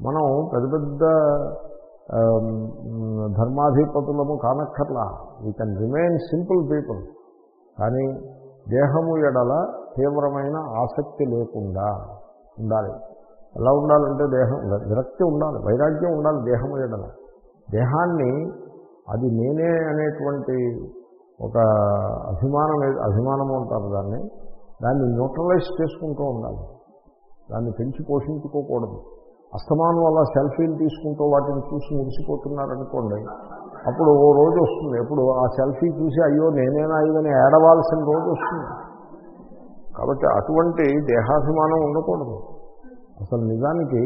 మనం పెద్ద పెద్ద ధర్మాధిపతులము కానక్కర్లా. We can remain simple people కానీ దేహము ఎడల తీవ్రమైన ఆసక్తి లేకుండా ఉండాలి. ఎలా ఉండాలంటే దేహం విరక్తి ఉండాలి వైరాగ్యం ఉండాలి దేహము ఎడల. దేహాన్ని అది నేనే అనేటువంటి ఒక అభిమానం అభిమానము అభిమానం అంటారు దాన్ని. దాన్ని న్యూట్రలైజ్ చేసుకుంటూ ఉండాలి. దాన్ని పెంచి పోషించుకోకూడదు. అస్తమానం వల్ల సెల్ఫీలు తీసుకుంటూ వాటిని చూసి మురిసిపోతున్నారనుకోండి అప్పుడు ఓ రోజు వస్తుంది. ఎప్పుడు ఆ సెల్ఫీ చూసి అయ్యో నేనేనా ఇదని ఏడవాల్సిన రోజు వస్తుంది. కాబట్టి అటువంటి దేహాభిమానం ఉండకూడదు. అసలు నిజానికి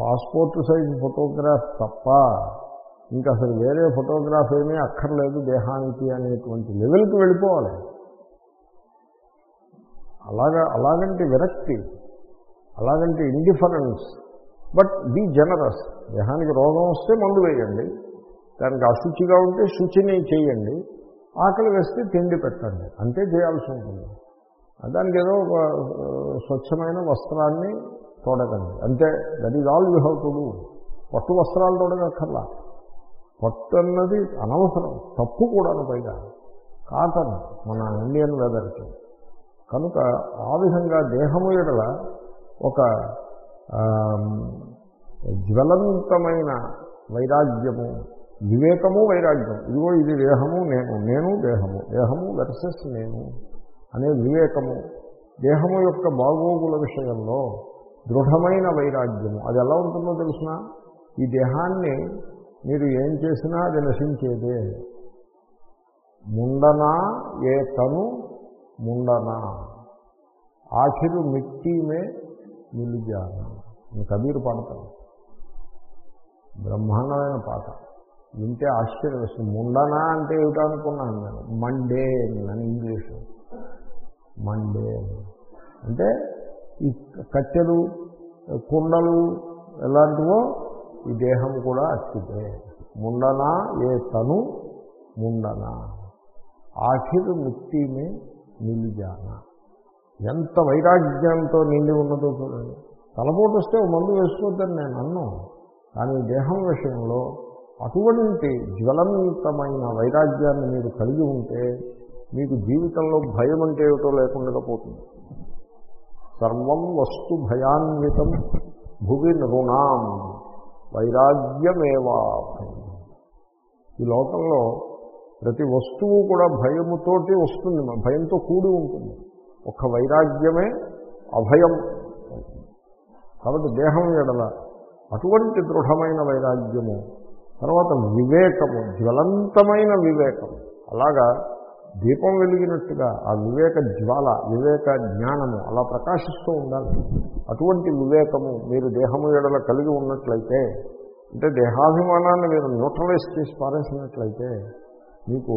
పాస్పోర్ట్ సైజ్ ఫోటోగ్రాఫ్ తప్ప ఇంకా అసలు వేరే ఫోటోగ్రాఫ్ ఏమీ అక్కర్లేదు దేహానికి అనేటువంటి లెవెల్కి వెళ్ళిపోవాలి. అలాగా అలాగంటే విరక్తి అలాగంటే ఇండిఫరెన్స్ బట్ బీ జనరస్. దేహానికి రోగం వస్తే మందు వేయండి. దానికి అశుచిగా ఉంటే శుచిని చేయండి. ఆకలి వేస్తే తిండి పెట్టండి. అంతే చేయాల్సి ఉంటుంది. దానికి ఏదో ఒక స్వచ్ఛమైన వస్త్రాన్ని తోడకండి. అంతే. That is all you have to do పట్టు వస్త్రాలు తోడగక్కర్లా పట్టు అన్నది అనవసరం. తప్పు కూడా పైగా. కాటన్ మన ఇండియన్ వెదర్కి కనుక ఆ విధంగా దేహము ఎడల ఒక జ్వలంతమైన వైరాగ్యము వివేకము వైరాగ్యం. ఇదిగో ఇది దేహము నేను నేను దేహము దేహము వెర్సెస్ నేను అనే వివేకము. దేహము యొక్క బాగోగుల విషయంలో దృఢమైన వైరాగ్యము. అది ఎలా ఉంటుందో తెలిసిన? ఈ దేహాన్ని మీరు ఏం చేసినా అది నశించేదే. ముండనా ఏ తను ముండనా? ఆఖిరు మిట్టి మే నేను కబీరు పాడతాను బ్రహ్మాండమైన పాట. వింటే ఆశ్చర్యం వేస్తుంది ముండనా అంటే ఏమిటో అనుకున్నాను నేను. మండే అని ఇంగ్లీష్. మండే అంటే ఈ కట్టెలు కుండలు ఎలాంటివో ఈ దేహం కూడా అట్టిదే ముండనా ఏ తను? ముండనా. ఆఖిరు ముక్తిమే నిలిజానా. ఎంత వైరాగ్యంతో నిండి ఉన్నదో చూడండి. తలపోటు వస్తే మందు వేసుకోవద్దని నేను అన్ను కానీ దేహం విషయంలో అటువంటి జ్వలంతమైన వైరాగ్యాన్ని మీరు కలిగి ఉంటే మీకు జీవితంలో భయం అంటే ఏమిటో లేకుండా పోతుంది. సర్వం వస్తు భయాన్వితం భువి నృణాం వైరాగ్యమేవా ఈ లోకంలో ప్రతి వస్తువు కూడా భయముతోటి వస్తుంది భయంతో కూడి ఉంటుంది. ఒక వైరాగ్యమే అభయం. కాబట్టి దేహం ఎడల అటువంటి దృఢమైన వైరాగ్యము తర్వాత వివేకము జ్వలంతమైన వివేకం అలాగా దీపం వెలిగినట్టుగా ఆ వివేక జ్వాల వివేక జ్ఞానము అలా ప్రకాశిస్తూ ఉండాలి. అటువంటి వివేకము మీరు దేహము ఎడల కలిగి ఉన్నట్లయితే అంటే దేహాభిమానాన్ని మీరు న్యూట్రలైజ్ చేసి పారేసినట్లయితే మీకు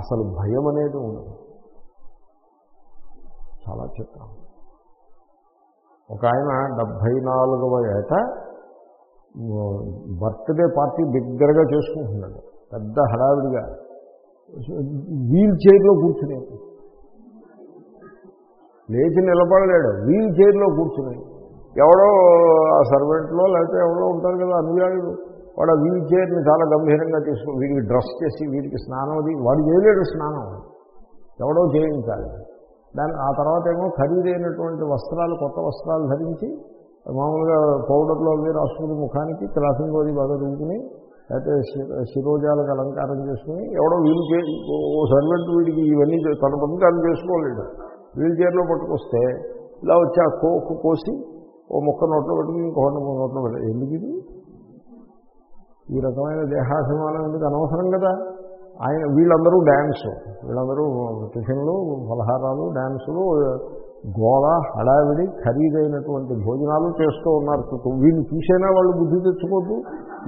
అసలు భయం అనేది ఉండదు. చాలా చిత్రం ఒక ఆయన డెబ్భై నాలుగవ ఏట బర్త్డే పార్టీ దగ్గరగా చేసుకుంటున్నాడు. పెద్ద హడావిడిగా. వీల్ చైర్లో కూర్చుని. లేచి నిలబడలేడు. వీల్ చైర్లో కూర్చుని. ఎవడో ఆ సర్వెంట్లో లేకపోతే ఎవడో ఉంటారు కదా అనుయాయుడు. వాడు ఆ వీల్ చైర్ని చాలా గంభీరంగా తీసుకుని వీడికి డ్రెస్ చేసి వీడికి స్నానం అది వాడు చేయలేడు స్నానం. ఎవడో చేయించాలి. దాని ఆ తర్వాత ఏమో ఖరీదైనటువంటి వస్త్రాలు కొత్త వస్త్రాలు ధరించి మామూలుగా పౌడర్లో అవి రాసుకుని ముఖానికి క్లాసింగ్ అది బాగా దిగుకుని లేకపోతే శిరోజాలకు అలంకారం చేసుకుని ఎవడో వీలు చే ఓ సర్వెంట్ వీడికి ఇవన్నీ తన పని తాను చేసుకోలేడు. వీల్ చైర్లో పట్టుకొస్తే ఇలా వచ్చి ఆ కోకు కోసి ఓ ముక్క నోట్లో పెట్టుకుని ఇంకొక నోట్లో పెట్టి ఎందుకు ఇది ఈ రకమైన దేహాభిమానం ఎందుకు అనవసరం కదా? ఆయన వీళ్ళందరూ డ్యాన్సు వీళ్ళందరూ టిఫిన్లు ఫలహారాలు డ్యాన్సులు గోళ హడావిడి ఖరీదైనటువంటి భోజనాలు చేస్తూ ఉన్నారు. చుట్టూ వీళ్ళు చూసైనా వాళ్ళు బుద్ధి తెచ్చుకోవద్దు?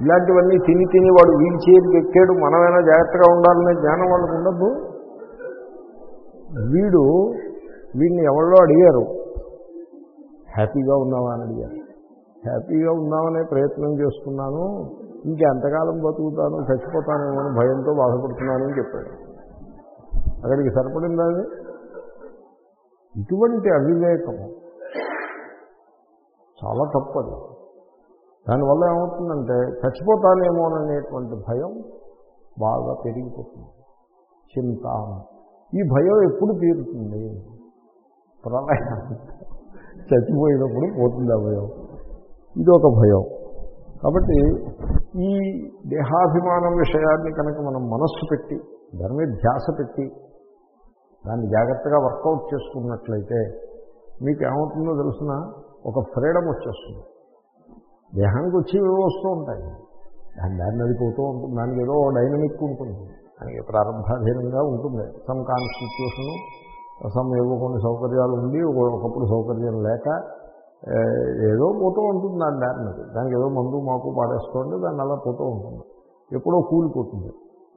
ఇలాంటివన్నీ తిని తిని వాడు వీల్ చైర్కి ఎక్కాడు మనమైనా జాగ్రత్తగా ఉండాలనే జ్ఞానం వాళ్ళకు ఉండద్దు? వీడు వీడిని ఎవరో అడిగారు. హ్యాపీగా ఉన్నావా అని అడిగారు. హ్యాపీగా ఉందామనే ప్రయత్నం చేస్తున్నాను. ఇంకెంతకాలం బతుకుతాను చచ్చిపోతానేమో అని భయంతో బాధపడుతున్నానని చెప్పాడు. అక్కడికి సరిపడిందా అది? ఇటువంటి అవివేకము చాలా తప్పది. దానివల్ల ఏమవుతుందంటే చచ్చిపోతానేమోననేటువంటి భయం బాగా పెరిగిపోతుంది. చింత ఈ భయం ఎప్పుడు తీరుతుంది? ప్రళయం. చచ్చిపోయినప్పుడు పోతుంది ఆ భయం. ఇది ఒక భయం. కాబట్టి ఈ దేహాభిమానం విషయాన్ని కనుక మనం మనస్సు పెట్టి దాని మీద ధ్యాస పెట్టి దాన్ని జాగ్రత్తగా వర్కౌట్ చేసుకున్నట్లయితే మీకు ఏమవుతుందో తెలిసిన ఒక ఫ్రీడమ్ వచ్చేస్తుంది. దేహానికి వచ్చి ఏవో వస్తూ ఉంటాయి. దాని దాన్ని అది ఉంటుంది. దానికి ఏదో డైనమిక్ ఉంటుంది. దానికి ప్రారంభాధీనంగా ఉంటుంది. సమ్ కాన్స్టిట్యూషను సమ్ ఏవో కొన్ని సౌకర్యాలు ఉండి ఒకప్పుడు సౌకర్యం లేక ఏదో పోతూ ఉంటుంది దాని దారిని దానికి ఏదో మందు మాకు పాడేస్తుంటే దాన్ని అలా పోతూ ఉంటుంది. ఎప్పుడో కూలిపోతుంది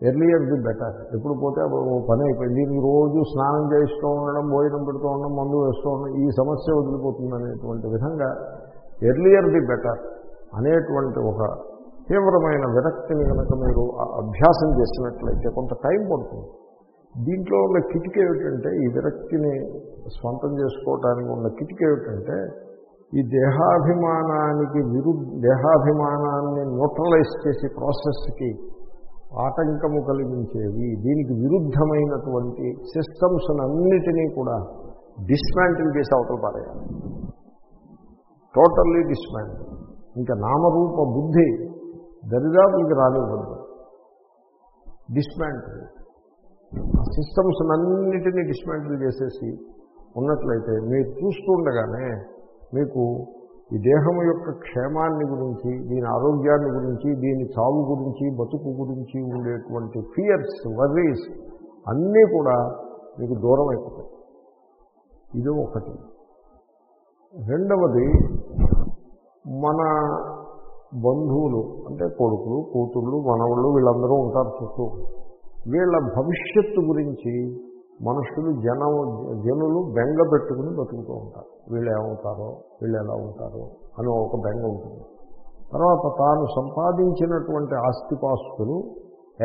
ఎర్లియర్ ది బెటర్ ఎప్పుడు పోతే ఓ పని అయిపోయింది. దీనికి రోజు స్నానం చేస్తూ ఉండడం భోజనం పెడుతూ ఉండడం మందు వేస్తూ ఉండడం ఈ సమస్య వదిలిపోతుంది అనేటువంటి విధంగా ఎర్లియర్ ది బెటర్ అనేటువంటి ఒక తీవ్రమైన విరక్తిని కనుక మీరు అభ్యాసం చేసినట్లయితే కొంత టైం పడుతుంది. దీంట్లో ఉన్న కిటిక ఏమిటంటే ఈ విరక్తిని స్వంతం చేసుకోవటానికి ఉన్న కిటిక ఏమిటంటే ఈ దేహాభిమానానికి విరు దేహాభిమానాన్ని న్యూట్రలైజ్ చేసే ప్రాసెస్కి ఆటంకము కలిగించేవి. దీనికి విరుద్ధమైనటువంటి సిస్టమ్స్ అన్నిటినీ కూడా డిస్మాంటిల్ చేసి అవతల పారేయాలి. టోటల్లీ డిస్మాంటిల్ ఇంకా నామరూప బుద్ధి దరిదాపులకి రానివ్వద్దు డిస్మాంటిల్ సిస్టమ్స్ అన్నిటినీ డిస్మాంటిల్ చేసేసి ఉన్నట్లయితే మీరు చూస్తుండగానే మీకు ఈ దేహము యొక్క క్షేమాన్ని గురించి దీని ఆరోగ్యాన్ని గురించి దీని చావు గురించి బతుకు గురించి ఉండేటువంటి ఫియర్స్ వర్రీస్ అన్నీ కూడా మీకు దూరం అయిపోతాయి. ఇది ఒకటి. రెండవది మన బంధువులు అంటే కొడుకులు కూతుళ్ళు మనవాళ్ళు వీళ్ళందరూ ఉంటారు చుట్టూ. వీళ్ళ భవిష్యత్తు గురించి మనుషులు జనం జనులు బెంగ పెట్టుకుని బతుకుతూ ఉంటారు. వీళ్ళు ఏమవుతారో వీళ్ళు ఎలా ఉంటారో అని ఒక బెంగ ఉంటుంది. తర్వాత తాను సంపాదించినటువంటి ఆస్తిపాస్తులు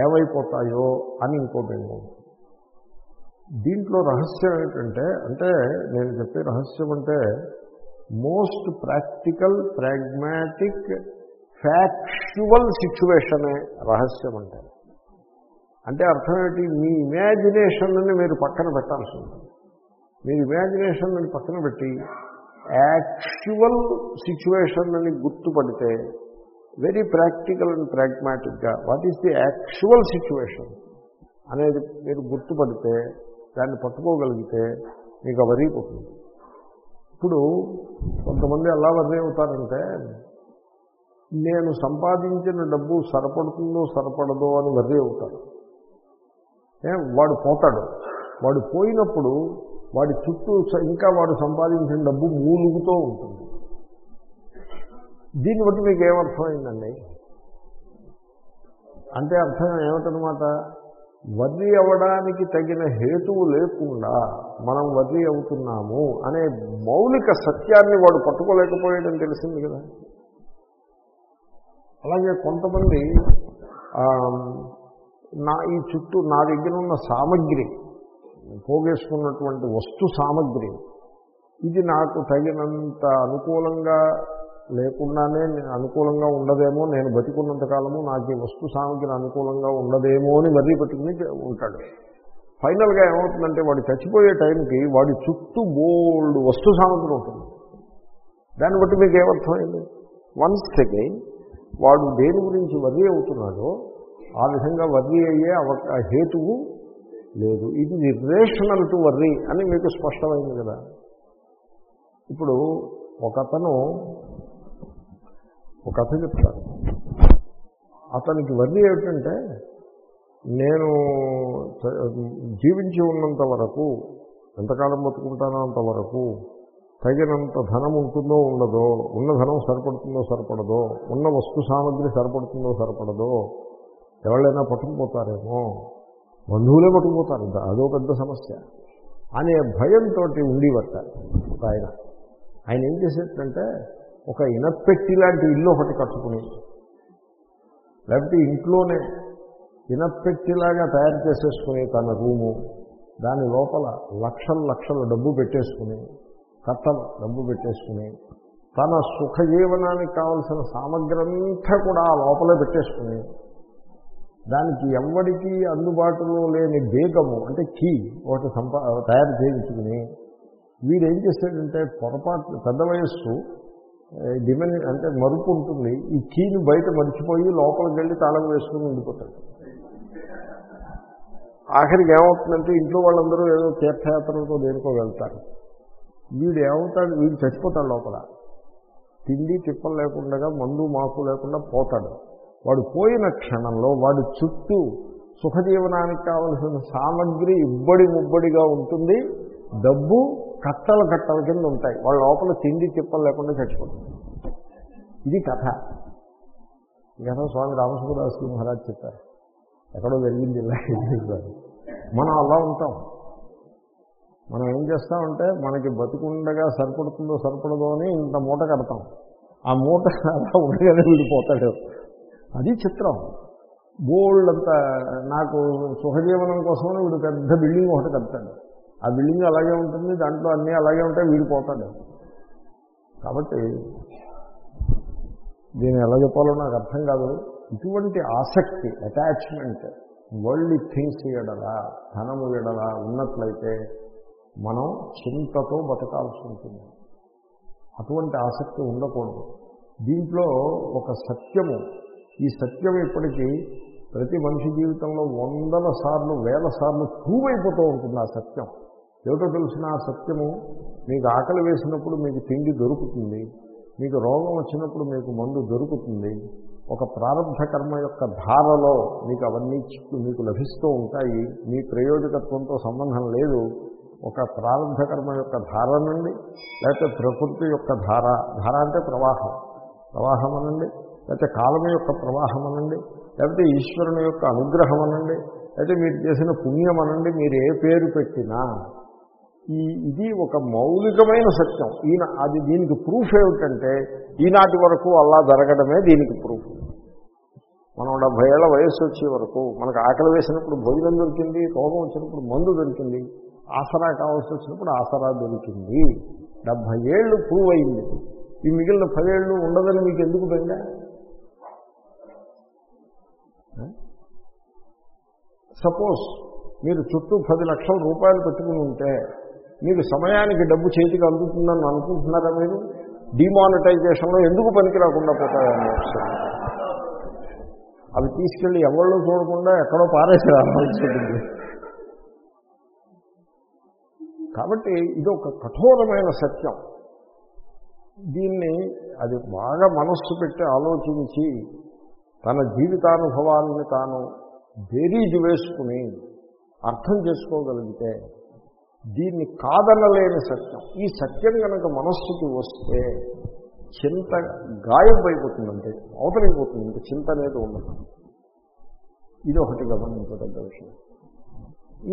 ఏమైపోతాయో అని ఇంకో బెంగ ఉంటుంది. దీంట్లో రహస్యం ఏంటంటే అంటే నేను చెప్పే రహస్యం అంటే మోస్ట్ ప్రాక్టికల్ ప్రాగ్మాటిక్ ఫ్యాక్చువల్ సిచ్యువేషనే రహస్యం అంటే. అంటే అర్థం ఏంటి? మీ ఇమాజినేషన్ని మీరు పక్కన పెట్టాల్సి ఉంటుంది. మీరు ఇమాజినేషన్ని పక్కన పెట్టి యాక్చువల్ సిచ్యువేషన్ని గుర్తుపడితే very practical and ప్రాగ్మాటిక్గా what is the actual situation అనేది మీరు గుర్తుపడితే దాన్ని పట్టుకోగలిగితే మీకు అవరీపోతుంది ఇప్పుడు కొంతమంది ఎలా వరీ అవుతారంటే నేను సంపాదించిన డబ్బు సరిపడుతుందో సరిపడదో అని వరీ అవుతారు. వాడు పోతాడు. వాడు పోయినప్పుడు వాడి చుట్టూ ఇంకా వాడు సంపాదించిన డబ్బు మూలుగుతూ ఉంటుంది. దీన్ని బట్టి మీకు ఏమర్థమైందండి? అంటే అర్థం ఏమిటనమాట వర్రీ అవ్వడానికి తగిన హేతువు లేకుండా మనం వర్రీ అవుతున్నాము అనే మౌలిక సత్యాన్ని వాడు పట్టుకోలేకపోయాడని తెలిసింది కదా. అలాగే కొంతమంది నా ఈ చుట్టూ నా దగ్గర ఉన్న సామగ్రి పోగేసుకున్నటువంటి వస్తు సామగ్రి ఇది నాకు తగినంత అనుకూలంగా లేకుండానే నేను అనుకూలంగా ఉండదేమో నేను బతికున్నంత కాలము నాకు ఈ వస్తు సామగ్రి అనుకూలంగా ఉండదేమో అని మరీ పెట్టుకుని ఉంటాడు. ఫైనల్గా ఏమవుతుందంటే వాడు చచ్చిపోయే టైంకి వాడి చుట్టూ బోల్డ్ వస్తు సామగ్రి ఉంటుంది. దాన్ని బట్టి మీకు ఏమర్థమైంది? వన్స్ అగైన్ వాడు దేని గురించి వరి అవుతున్నాడో ఆ విధంగా వర్రీ అయ్యే హేతువు లేదు. ఇది నిర్రేషనల్ టు వర్రీ అని మీకు స్పష్టమైంది కదా. ఇప్పుడు ఒకతను ఒక కథ చెప్తాను అతనికి వర్రీ ఏమిటంటే నేను జీవించి ఉన్నంత వరకు ఎంతకాలం బతుకుంటానో అంతవరకు తగినంత ధనం ఉంటుందో ఉండదో ఉన్న ధనం సరిపడుతుందో సరిపడదో ఉన్న వస్తు సామగ్రి సరిపడుతుందో సరిపడదో ఎవరైనా పట్టుకుపోతారేమో? బంధువులే పట్టుకుపోతారు. అదో పెద్ద సమస్య. అనే భయంతో ఉండేవట ఒక ఆయన. ఆయన ఏం చేసేటంటే ఒక ఇనపెట్టి లాంటి ఇల్లు ఒకటి కట్టుకుని లేకపోతే ఇంట్లోనే ఇనపెట్టిలాగా తయారు చేసేసుకుని తన రూము దాని లోపల లక్షల లక్షల డబ్బు పెట్టేసుకుని కట్టలు డబ్బు పెట్టేసుకుని తన సుఖజీవనానికి కావలసిన సామగ్రంతా కూడా ఆ లోపలే పెట్టేసుకుని దానికి ఎవరికి అందుబాటులో లేని బేగము అంటే కీ ఒకటి సంపా తయారు చేయించుకుని వీడు ఏం చేస్తాడంటే పొరపాటు పెద్ద వయస్సు డిమెన్ అంటే మరుపు ఉంటుంది ఈ కీని బయట మర్చిపోయి లోపలికి వెళ్ళి తాళం వేసుకుని ఉండిపోతాడు. ఆఖరికి ఏమవుతుందంటే ఇంట్లో వాళ్ళందరూ ఏదో తీర్థయాత్రలతో దేనికో వెళ్తారు. వీడు ఏమవుతాడు వీడు చచ్చిపోతాడు లోపల. తిండి తిప్పలు లేకుండా మందు మాకు లేకుండా పోతాడు. వాడు పోయిన క్షణంలో వాడి చుట్టూ సుఖజీవనానికి కావలసిన సామగ్రి ఇబ్బడి ముబ్బడిగా ఉంటుంది. డబ్బు కట్టల కట్టల కింద ఉంటాయి. వాళ్ళ లోపల తిండి చిప్పలు లేకుండా చచ్చిపోతుంది ఇది కథ. ఈ కథ స్వామి రామసుఖదాసు మహారాజ్ చెప్పారు. ఎక్కడో జరిగింది ఇలా మనం అలా ఉంటాం. మనం ఏం చేస్తామంటే మనకి బతుకుండగా సరిపడుతుందో సరిపడదో అని ఇంత మూట కడతాం. ఆ మూట అలా ఉండగానే వెళ్ళిపోతాడు అది చిత్రం. బోల్డ్ అంత నాకు సుఖజీవనం కోసమని వీడు పెద్ద బిల్డింగ్ ఒకటి కడతాడు. ఆ బిల్డింగ్ అలాగే ఉంటుంది దాంట్లో అన్నీ అలాగే ఉంటాయి వీడు పోతాడు. కాబట్టి దీన్ని ఎలా చెప్పాలో నాకు అర్థం కాదు. ఇటువంటి ఆసక్తి అటాచ్మెంట్ వరల్డ్ థింగ్స్ ఎడలా ధనము ఎడలా ఉన్నట్లయితే మనం చింతతో బతకాల్సి ఉంటుంది. అటువంటి ఆసక్తి ఉండకూడదు. దీంట్లో ఒక సత్యము ఈ సత్యం ఇప్పటికీ ప్రతి మనిషి జీవితంలో వందల సార్లు వేల సార్లు ప్రూవ్ అయిపోతూ ఉంటుంది ఆ సత్యం. ఏమిటో తెలిసిన ఆ సత్యము మీకు ఆకలి వేసినప్పుడు మీకు తిండి దొరుకుతుంది మీకు రోగం వచ్చినప్పుడు మీకు మందు దొరుకుతుంది ఒక ప్రారంభ కర్మ యొక్క ధారలో మీకు అవన్నీ మీకు లభిస్తూ ఉంటాయి మీ ప్రయోజకత్వంతో సంబంధం లేదు ఒక ప్రారంభ కర్మ యొక్క ధార నుండి లేకపోతే ప్రకృతి యొక్క ధార ధార అంటే ప్రవాహం. ప్రవాహం అనండి? లేకపోతే కాలం యొక్క ప్రవాహం అనండి లేకపోతే ఈశ్వరుని యొక్క అనుగ్రహం అనండి అయితే మీరు చేసిన పుణ్యం అనండి మీరు ఏ పేరు పెట్టినా ఈ ఇది ఒక మౌలికమైన సత్యం. ఈయన అది దీనికి ప్రూఫ్ ఏమిటంటే ఈనాటి వరకు అలా జరగడమే దీనికి ప్రూఫ్ మనం డెబ్భై ఏళ్ళ వయస్సు వచ్చే వరకు మనకు ఆకలి వేసినప్పుడు భోజనం దొరికింది రోగం వచ్చినప్పుడు మందు దొరికింది ఆసరా కావాల్సి వచ్చినప్పుడు ఆసరా దొరికింది. డెబ్భై ఏళ్ళు ప్రూవ్ అయింది. ఈ మిగిలిన పదేళ్ళు ఉండదని మీకు ఎందుకు బెంగా సపోజ్ మీరు చుట్టూ పది లక్షల రూపాయలు పెట్టుకుని ఉంటే మీకు సమయానికి డబ్బు చేతికి అందుతుందని అనుకుంటున్నారా మీరు? డిమానిటైజేషన్లో ఎందుకు పనికి రాకుండా పోతాయని అవి తీసుకెళ్ళి ఎవరిలో చూడకుండా ఎక్కడో పారేసి రావాల్సింది కాబట్టి ఇది ఒక కఠోరమైన సత్యం. దీన్ని అది బాగా మనస్సు పెట్టి ఆలోచించి తన జీవితానుభవాలను తాను బేరీజు వేసుకుని అర్థం చేసుకోగలిగితే దీన్ని కాదనలేని సత్యం. ఈ సత్యం కనుక మనస్సుకి వస్తే చింత గాయమైపోతుందంటే అవతలైపోతుంది ఇంకా చింత అనేది ఉండదు. ఇది ఒకటి గమనించదగ్గ విషయం.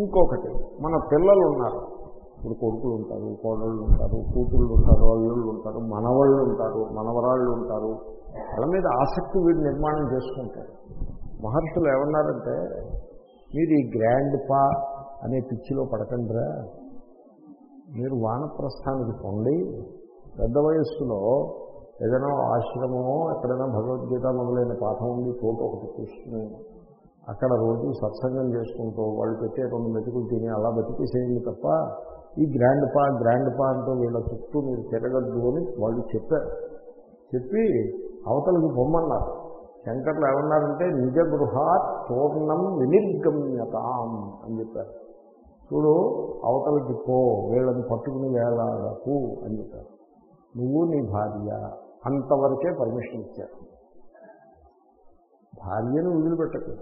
ఇంకొకటి మన పిల్లలు ఉన్నారు ఇప్పుడు కొడుకులు ఉంటారు కోడళ్ళు ఉంటారు కూతుళ్ళు ఉంటారు అల్లుళ్ళు ఉంటారు మనవాళ్ళు ఉంటారు మనవరాళ్ళు ఉంటారు. వాళ్ళ మీద ఆసక్తి వీడు నిర్మాణం చేసుకుంటారు మహర్షులు ఏమన్నారంటే మీరు ఈ గ్రాండ్ పా అనే పిచ్చిలో పడకండిరా. మీరు వానప్రస్థానికి పొండి. పెద్ద వయస్సులో ఏదైనా ఆశ్రమమో ఎక్కడైనా భగవద్గీత మొదలైన పాఠం ఉంది చోటు ఒకటి చూసుకుని అక్కడ రోజు సత్సంగం చేసుకుంటూ వాళ్ళు పెట్టే రెండు మెతుకులు తిని అలా బతికేసేయండి తప్ప ఈ గ్రాండ్ పా గ్రాండ్ పా అంటూ వీళ్ళ చుట్టూ మీరు తిరగద్దు అని వాళ్ళు చెప్పారు. చెప్పి అవతలకి పొమ్మన్నారు. శంకర్లు ఏమన్నారంటే నిజ గృహాత్ పూర్ణం వినిర్గమ్యతాం అని చెప్పారు. చూడు అవతలకి పో వీళ్ళని పట్టుకుని వేలాడకు అని చెప్పారు. నువ్వు నీ భార్య అంతవరకే పర్మిషన్ ఇచ్చారు. భార్యను వదిలిపెట్టకు.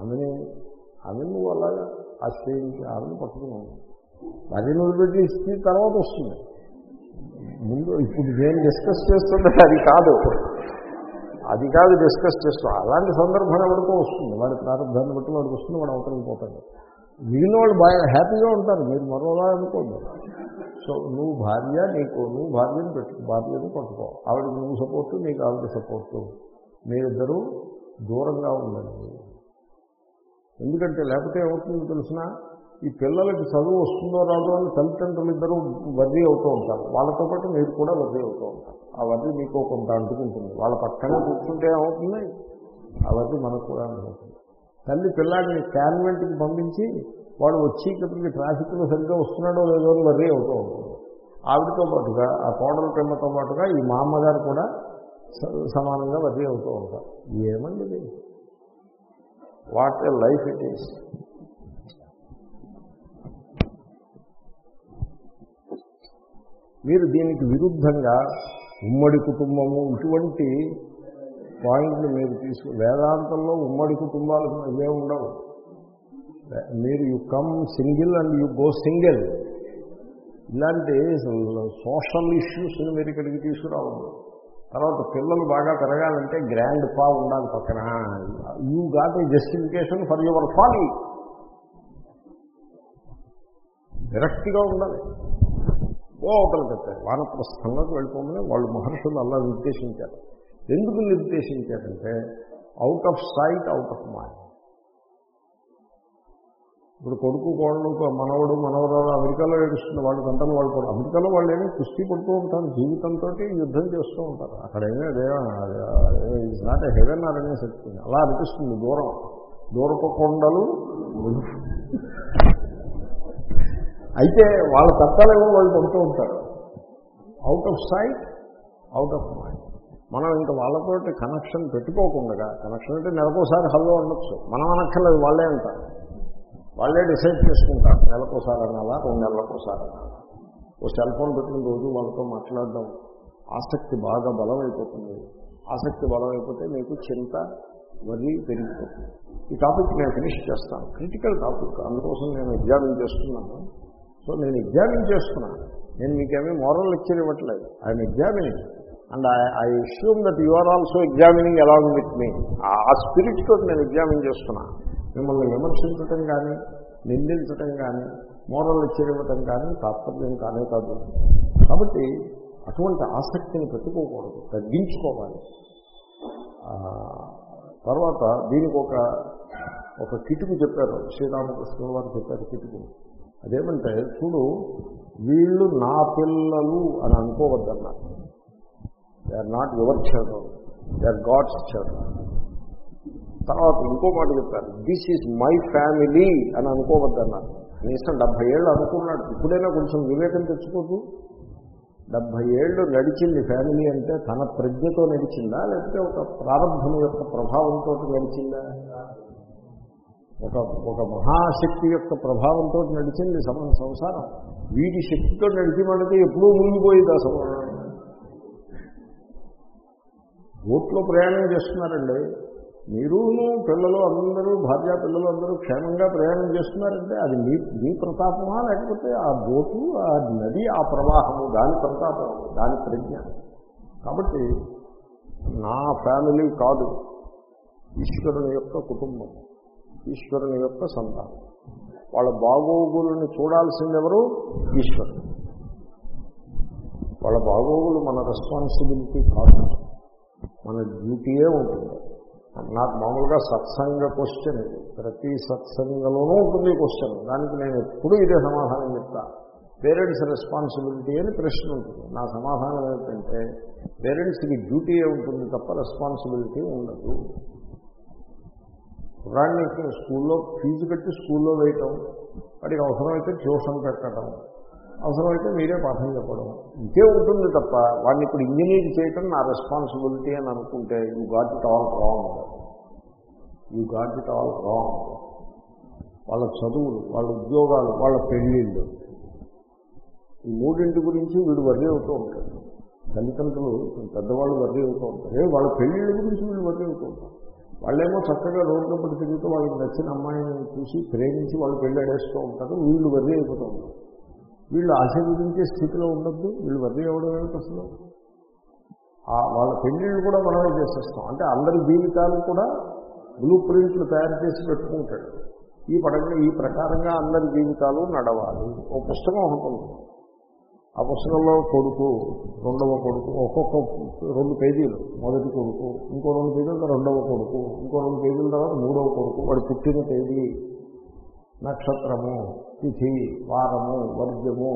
ఆమెని ఆమెను నువ్వు అలాగా ఆశ్రయించి ఆమెను పట్టుకున్నావు భార్యను వదిలిపెట్టి ఇస్తే తర్వాత వస్తుంది. ముందు ఇప్పుడు నేను డిస్కస్ చేస్తుంటే అది కాదు. అది కాదు డిస్కస్ చేస్తాం అలాంటి సందర్భం ఎవరికో వస్తుంది. వాడి ప్రారంభాన్ని బట్టి వాడికి వస్తుంది వాడు అవతలకి పోతాడు. మిగిలిన వాళ్ళు బాగా హ్యాపీగా ఉంటారు. మీరు మరోలా అనుకోండి. సో నువ్వు భార్య నీకు నువ్వు భార్యను పెట్టు భార్యను పట్టుకో. ఆవిడకి నువ్వు సపోర్టు నీకు ఆవిడ సపోర్టు మీరిద్దరూ దూరంగా ఉండండి. ఎందుకంటే లేకపోతే ఏమవుతుందో తెలిసినా? ఈ పిల్లలకి చదువు వస్తుందో రాదో అని తల్లిదండ్రులు ఇద్దరు వర్రీ అవుతూ ఉంటారు. వాళ్ళతో పాటు మీరు కూడా వర్రీ అవుతూ ఉంటారు. ఆ వర్రీ మీకు కొంత అంటుకుంటుంది. వాళ్ళ పక్కనే కూర్చుంటే ఏమవుతుంది? ఆ వర్రీ మనకు కూడా అనుకుంటుంది తల్లి పిల్లాడిని కాన్వెంట్కి పంపించి వాడు వచ్చేటప్పటికి ట్రాఫిక్లో సరిగ్గా వస్తున్నాడో లేదో అని వర్రీ అవుతూ ఉంటుంది. ఆవిడతో పాటుగా ఆ కోడల పిల్లతో పాటుగా ఈ మా అమ్మగారు కూడా సమానంగా వర్రీ అవుతూ ఉంటారు. ఏమండి what a life it is. మీరు దీనికి విరుద్ధంగా ఉమ్మడి కుటుంబము ఇటువంటి పాయింట్లు మీరు తీసుకు వేదాంతంలో ఉమ్మడి కుటుంబాలు ఇవే ఉండవు. మీరు you come single and you go single. ఇలాంటి సోషల్ ఇష్యూస్ని మీరు ఇక్కడికి తీసుకురావద్దు. తర్వాత పిల్లలు బాగా పెరగాలంటే గ్రాండ్ పా ఉండాలి పక్కన. You got a justification for your folly. విరక్తిగా ఉండాలి. ఓ ఒకరు వానప్రస్థంలోకి వెళ్ళిపోమని వాళ్ళు మహర్షులు అలా నిర్దేశించారు. ఎందుకు నిర్దేశించారంటే out of sight out of mind ఇప్పుడు కొడుకు కోడలు మనవడు మనవరాలు అమెరికాలో ఏడుస్తున్న వాళ్ళు గంటలు వాళ్ళు కూడా. అమెరికాలో వాళ్ళు ఏమీ కుస్తీ పడుతూ ఉంటారు. జీవితంతో యుద్ధం చేస్తూ ఉంటారు. అక్కడేమీ అదే ఇట్స్ నాట్ హెవెన్ అనే చెప్తుంది అలా అనిపిస్తుంది దూరం. దూరపు కొండలు అయితే వాళ్ళ తత్వాలేమో వాళ్ళు పడుతూ ఉంటారు. Out of sight out of mind మనం ఇంకా వాళ్ళతోటి కనెక్షన్ పెట్టుకోకుండా కనెక్షన్ అంటే నెలకోసారి హల్లో ఉండొచ్చు మనం అనక్కర్లేదు వాళ్ళే అంటారు. వాళ్ళే డిసైడ్ చేసుకుంటారు నెలకోసారి అనాలా రెండు నెలలకోసారి అనాలా. ఓ సెల్ ఫోన్ పెట్టుకుని రోజు వాళ్ళతో మాట్లాడడం ఆసక్తి బాగా బలమైపోతుంది. ఆసక్తి బలమైపోతే మీకు చింత వరి పెరిగిపోతుంది. ఈ టాపిక్ నేను ఫినిష్ చేస్తాను. క్రిటికల్ టాపిక్ అందుకోసం నేను ఎగ్జామిన్ చేస్తున్నాను. సో నేను ఎగ్జామిన్ చేస్తున్నాను నేను మీకేమీ మోరల్ లెక్చర్ ఇవ్వట్లేదు. I'm examining. And I assume that you are also examining along with me ఆ స్పిరిట్ తోటి నేను ఎగ్జామిన్ చేస్తున్నా మిమ్మల్ని విమర్శించటం కానీ నిందించటం కానీ మోరల్ లెక్చర్ ఇవ్వటం కానీ తాత్పర్యం కానే కాదు. కాబట్టి అటువంటి ఆసక్తిని పెట్టుకోకూడదు. తగ్గించుకోవాలి. తర్వాత దీనికి ఒక ఒక కిటుకు చెప్పారు. శ్రీరామకృష్ణుల వారు చెప్పారు కిటుకు అదేమంటే చూడు వీళ్ళు నా పిల్లలు అని అనుకోవద్దన్నారు. They are not your children they are God's children తర్వాత ఇంకో మాట చెప్పారు. దిస్ ఈజ్ మై ఫ్యామిలీ అని అనుకోవద్దన్నారు. కనీసం డెబ్భై ఏళ్ళు అనుకున్నాడు. ఇప్పుడైనా కొంచెం వివేకం తెచ్చుకోదు డెబ్భై ఏళ్ళు నడిచింది ఫ్యామిలీ అంటే తన ప్రజ్ఞతో నడిచిందా? లేకపోతే ఒక ప్రారంభం యొక్క ప్రభావంతో నడిచిందా? ఒక ఒక మహాశక్తి యొక్క ప్రభావంతో నడిచింది సమ సంసారం. వీటి శక్తితో నడిచి మనకి ఎప్పుడూ మునిగిపోయింది ఆ సంసారం. బోట్లో ప్రయాణం చేస్తున్నారండి. మీరును పిల్లలు అందరూ భార్య పిల్లలు అందరూ క్షేమంగా ప్రయాణం చేస్తున్నారంటే అది మీ మీ ప్రతాపమా లేకపోతే ఆ బోటు ఆ నది ఆ ప్రవాహము దాని ప్రతాపం దాని ప్రజ్ఞ. కాబట్టి నా ఫ్యామిలీ కాదు ఈశ్వరుని యొక్క కుటుంబం. ఈశ్వరుని యొక్క సంతానం. వాళ్ళ బాగోగులను చూడాల్సిందెవరు? ఈశ్వరుడు. వాళ్ళ బాగోగులు మన రెస్పాన్సిబిలిటీ కాదు. మన డ్యూటీయే ఉంటుంది. నాకు మామూలుగా సత్సంగ క్వశ్చన్ ఇది. ప్రతి సత్సంగంలోనూ ఉంటుంది క్వశ్చన్ దానికి నేను ఎప్పుడూ ఇదే సమాధానం చెప్తా. పేరెంట్స్ రెస్పాన్సిబిలిటీ అని ప్రశ్న ఉంటుంది. నా సమాధానం ఏంటంటే పేరెంట్స్కి డ్యూటీయే ఉంటుంది తప్ప రెస్పాన్సిబిలిటీ ఉండదు. కుర్రాడిని స్కూల్లో ఫీజు కట్టి స్కూల్లో వేయటం. వాడికి అవసరమైతే ట్యూషన్ పెట్టడం. అవసరమైతే మీరే పాఠం చెప్పడం. ఇంకే ఉంటుంది తప్ప వాడిని ఇప్పుడు ఇంజనీర్ చేయటం నా రెస్పాన్సిబిలిటీ అని అనుకుంటే you got it all wrong you got it all wrong వాళ్ళ చదువులు వాళ్ళ ఉద్యోగాలు వాళ్ళ పెళ్ళిళ్ళు. ఈ మూడింటి గురించి వీడు వర్రీ అవుతూ ఉంటాడు. తల్లిదండ్రులు పెద్దవాళ్ళు వర్రీ అవుతూ ఉంటారు. వాళ్ళ పెళ్ళిళ్ళ గురించి వీళ్ళు వర్రీ అవుతూ ఉంటారు. వాళ్ళేమో చక్కగా రోడ్డు పడి తిరుగుతూ వాళ్ళకి నచ్చిన అమ్మాయిని చూసి ప్రేమించి వాళ్ళు పెళ్ళాడేస్తూ ఉంటారు. వీళ్ళు వర్రీ అయిపోతూ ఉంటారు. వీళ్ళు ఆశీర్వదించే స్థితిలో ఉండద్దు. వీళ్ళు వర్రీ అవ్వడం ఏమిటి అసలు? వాళ్ళ పెళ్ళిళ్ళు కూడా మనమే చేసేస్తాం. అంటే అందరి జీవితాలు కూడా బ్లూ ప్రింట్లు తయారు చేసి పెట్టుకుంటాడు. ఈ పడంగా ఈ ప్రకారంగా అందరి జీవితాలు నడవాలి. ఓ పుస్తకం ఉంటుంది ఆ పుస్తకంలో కొడుకు రెండవ కొడుకు ఒక్కొక్క రెండు పేజీలు మొదటి కొడుకు ఇంకో రెండు పేజీల రెండవ కొడుకు ఇంకో రెండు పేజీల తర్వాత మూడవ కొడుకు వాడు పుట్టిన తేదీ నక్షత్రము తిథి వారము వర్గము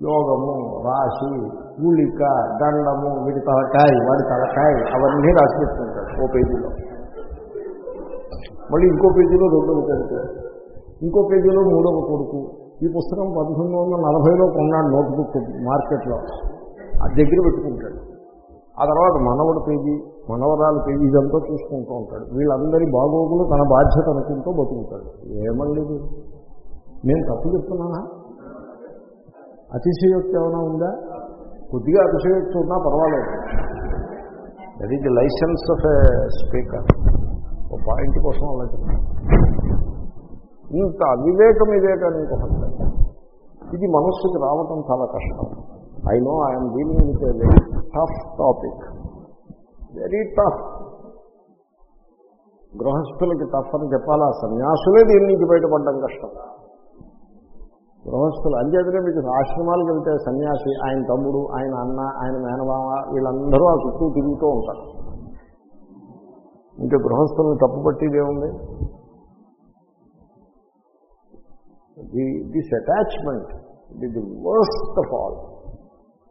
యోగము రాశి గుళిక దండము వీడి తలకాయ వాడి తలకాయ అవన్నీ రాసి పెట్టుకుంటాడు ఓ పేజీలో. మళ్ళీ ఇంకో పేజీలో రెండవ కొడుకు ఇంకో పేజీలో మూడవ కొడుకు ఈ పుస్తకం పంతొమ్మిది వందల నలభైలో కొన్నాడు నోట్బుక్ మార్కెట్లో. అది దగ్గర పెట్టుకుంటాడు. ఆ తర్వాత మనవడు పేజీ మనవరాల పేజీ ఇదంతా చూసుకుంటూ ఉంటాడు. వీళ్ళందరి బాగోగులు తన బాధ్యత అనుకుంటూ బతుకుతాడు. ఏమండి నేను తప్పు చెప్తున్నానా? అతిశయోక్తి ఏమైనా ఉందా? కొద్దిగా అతిశయోక్తి ఉన్నా పర్వాలేదు. That is licence of a speaker ఒక పాయింట్ కోసం అలా చెప్తాను ఇంత అవివేకం వివేకాన్ని ఇంకొకటి ఇది మనస్సుకి రావటం చాలా కష్టం. I know I'm dealing with a very tough topic very tough గృహస్థులకి tough అని చెప్పాలా? సన్యాసులే దీని నుంచి బయటపడడం కష్టం. గృహస్థులు అంచేతనే మీకు ఆశ్రమాలకు వెళ్తే సన్యాసి ఆయన తమ్ముడు ఆయన అన్న ఆయన మేనమామ వీళ్ళందరూ ఆ చుట్టూ తిరుగుతూ ఉంటారు. ఇంకా గృహస్థులను తప్పుపట్టేది the this attachment the the worst of all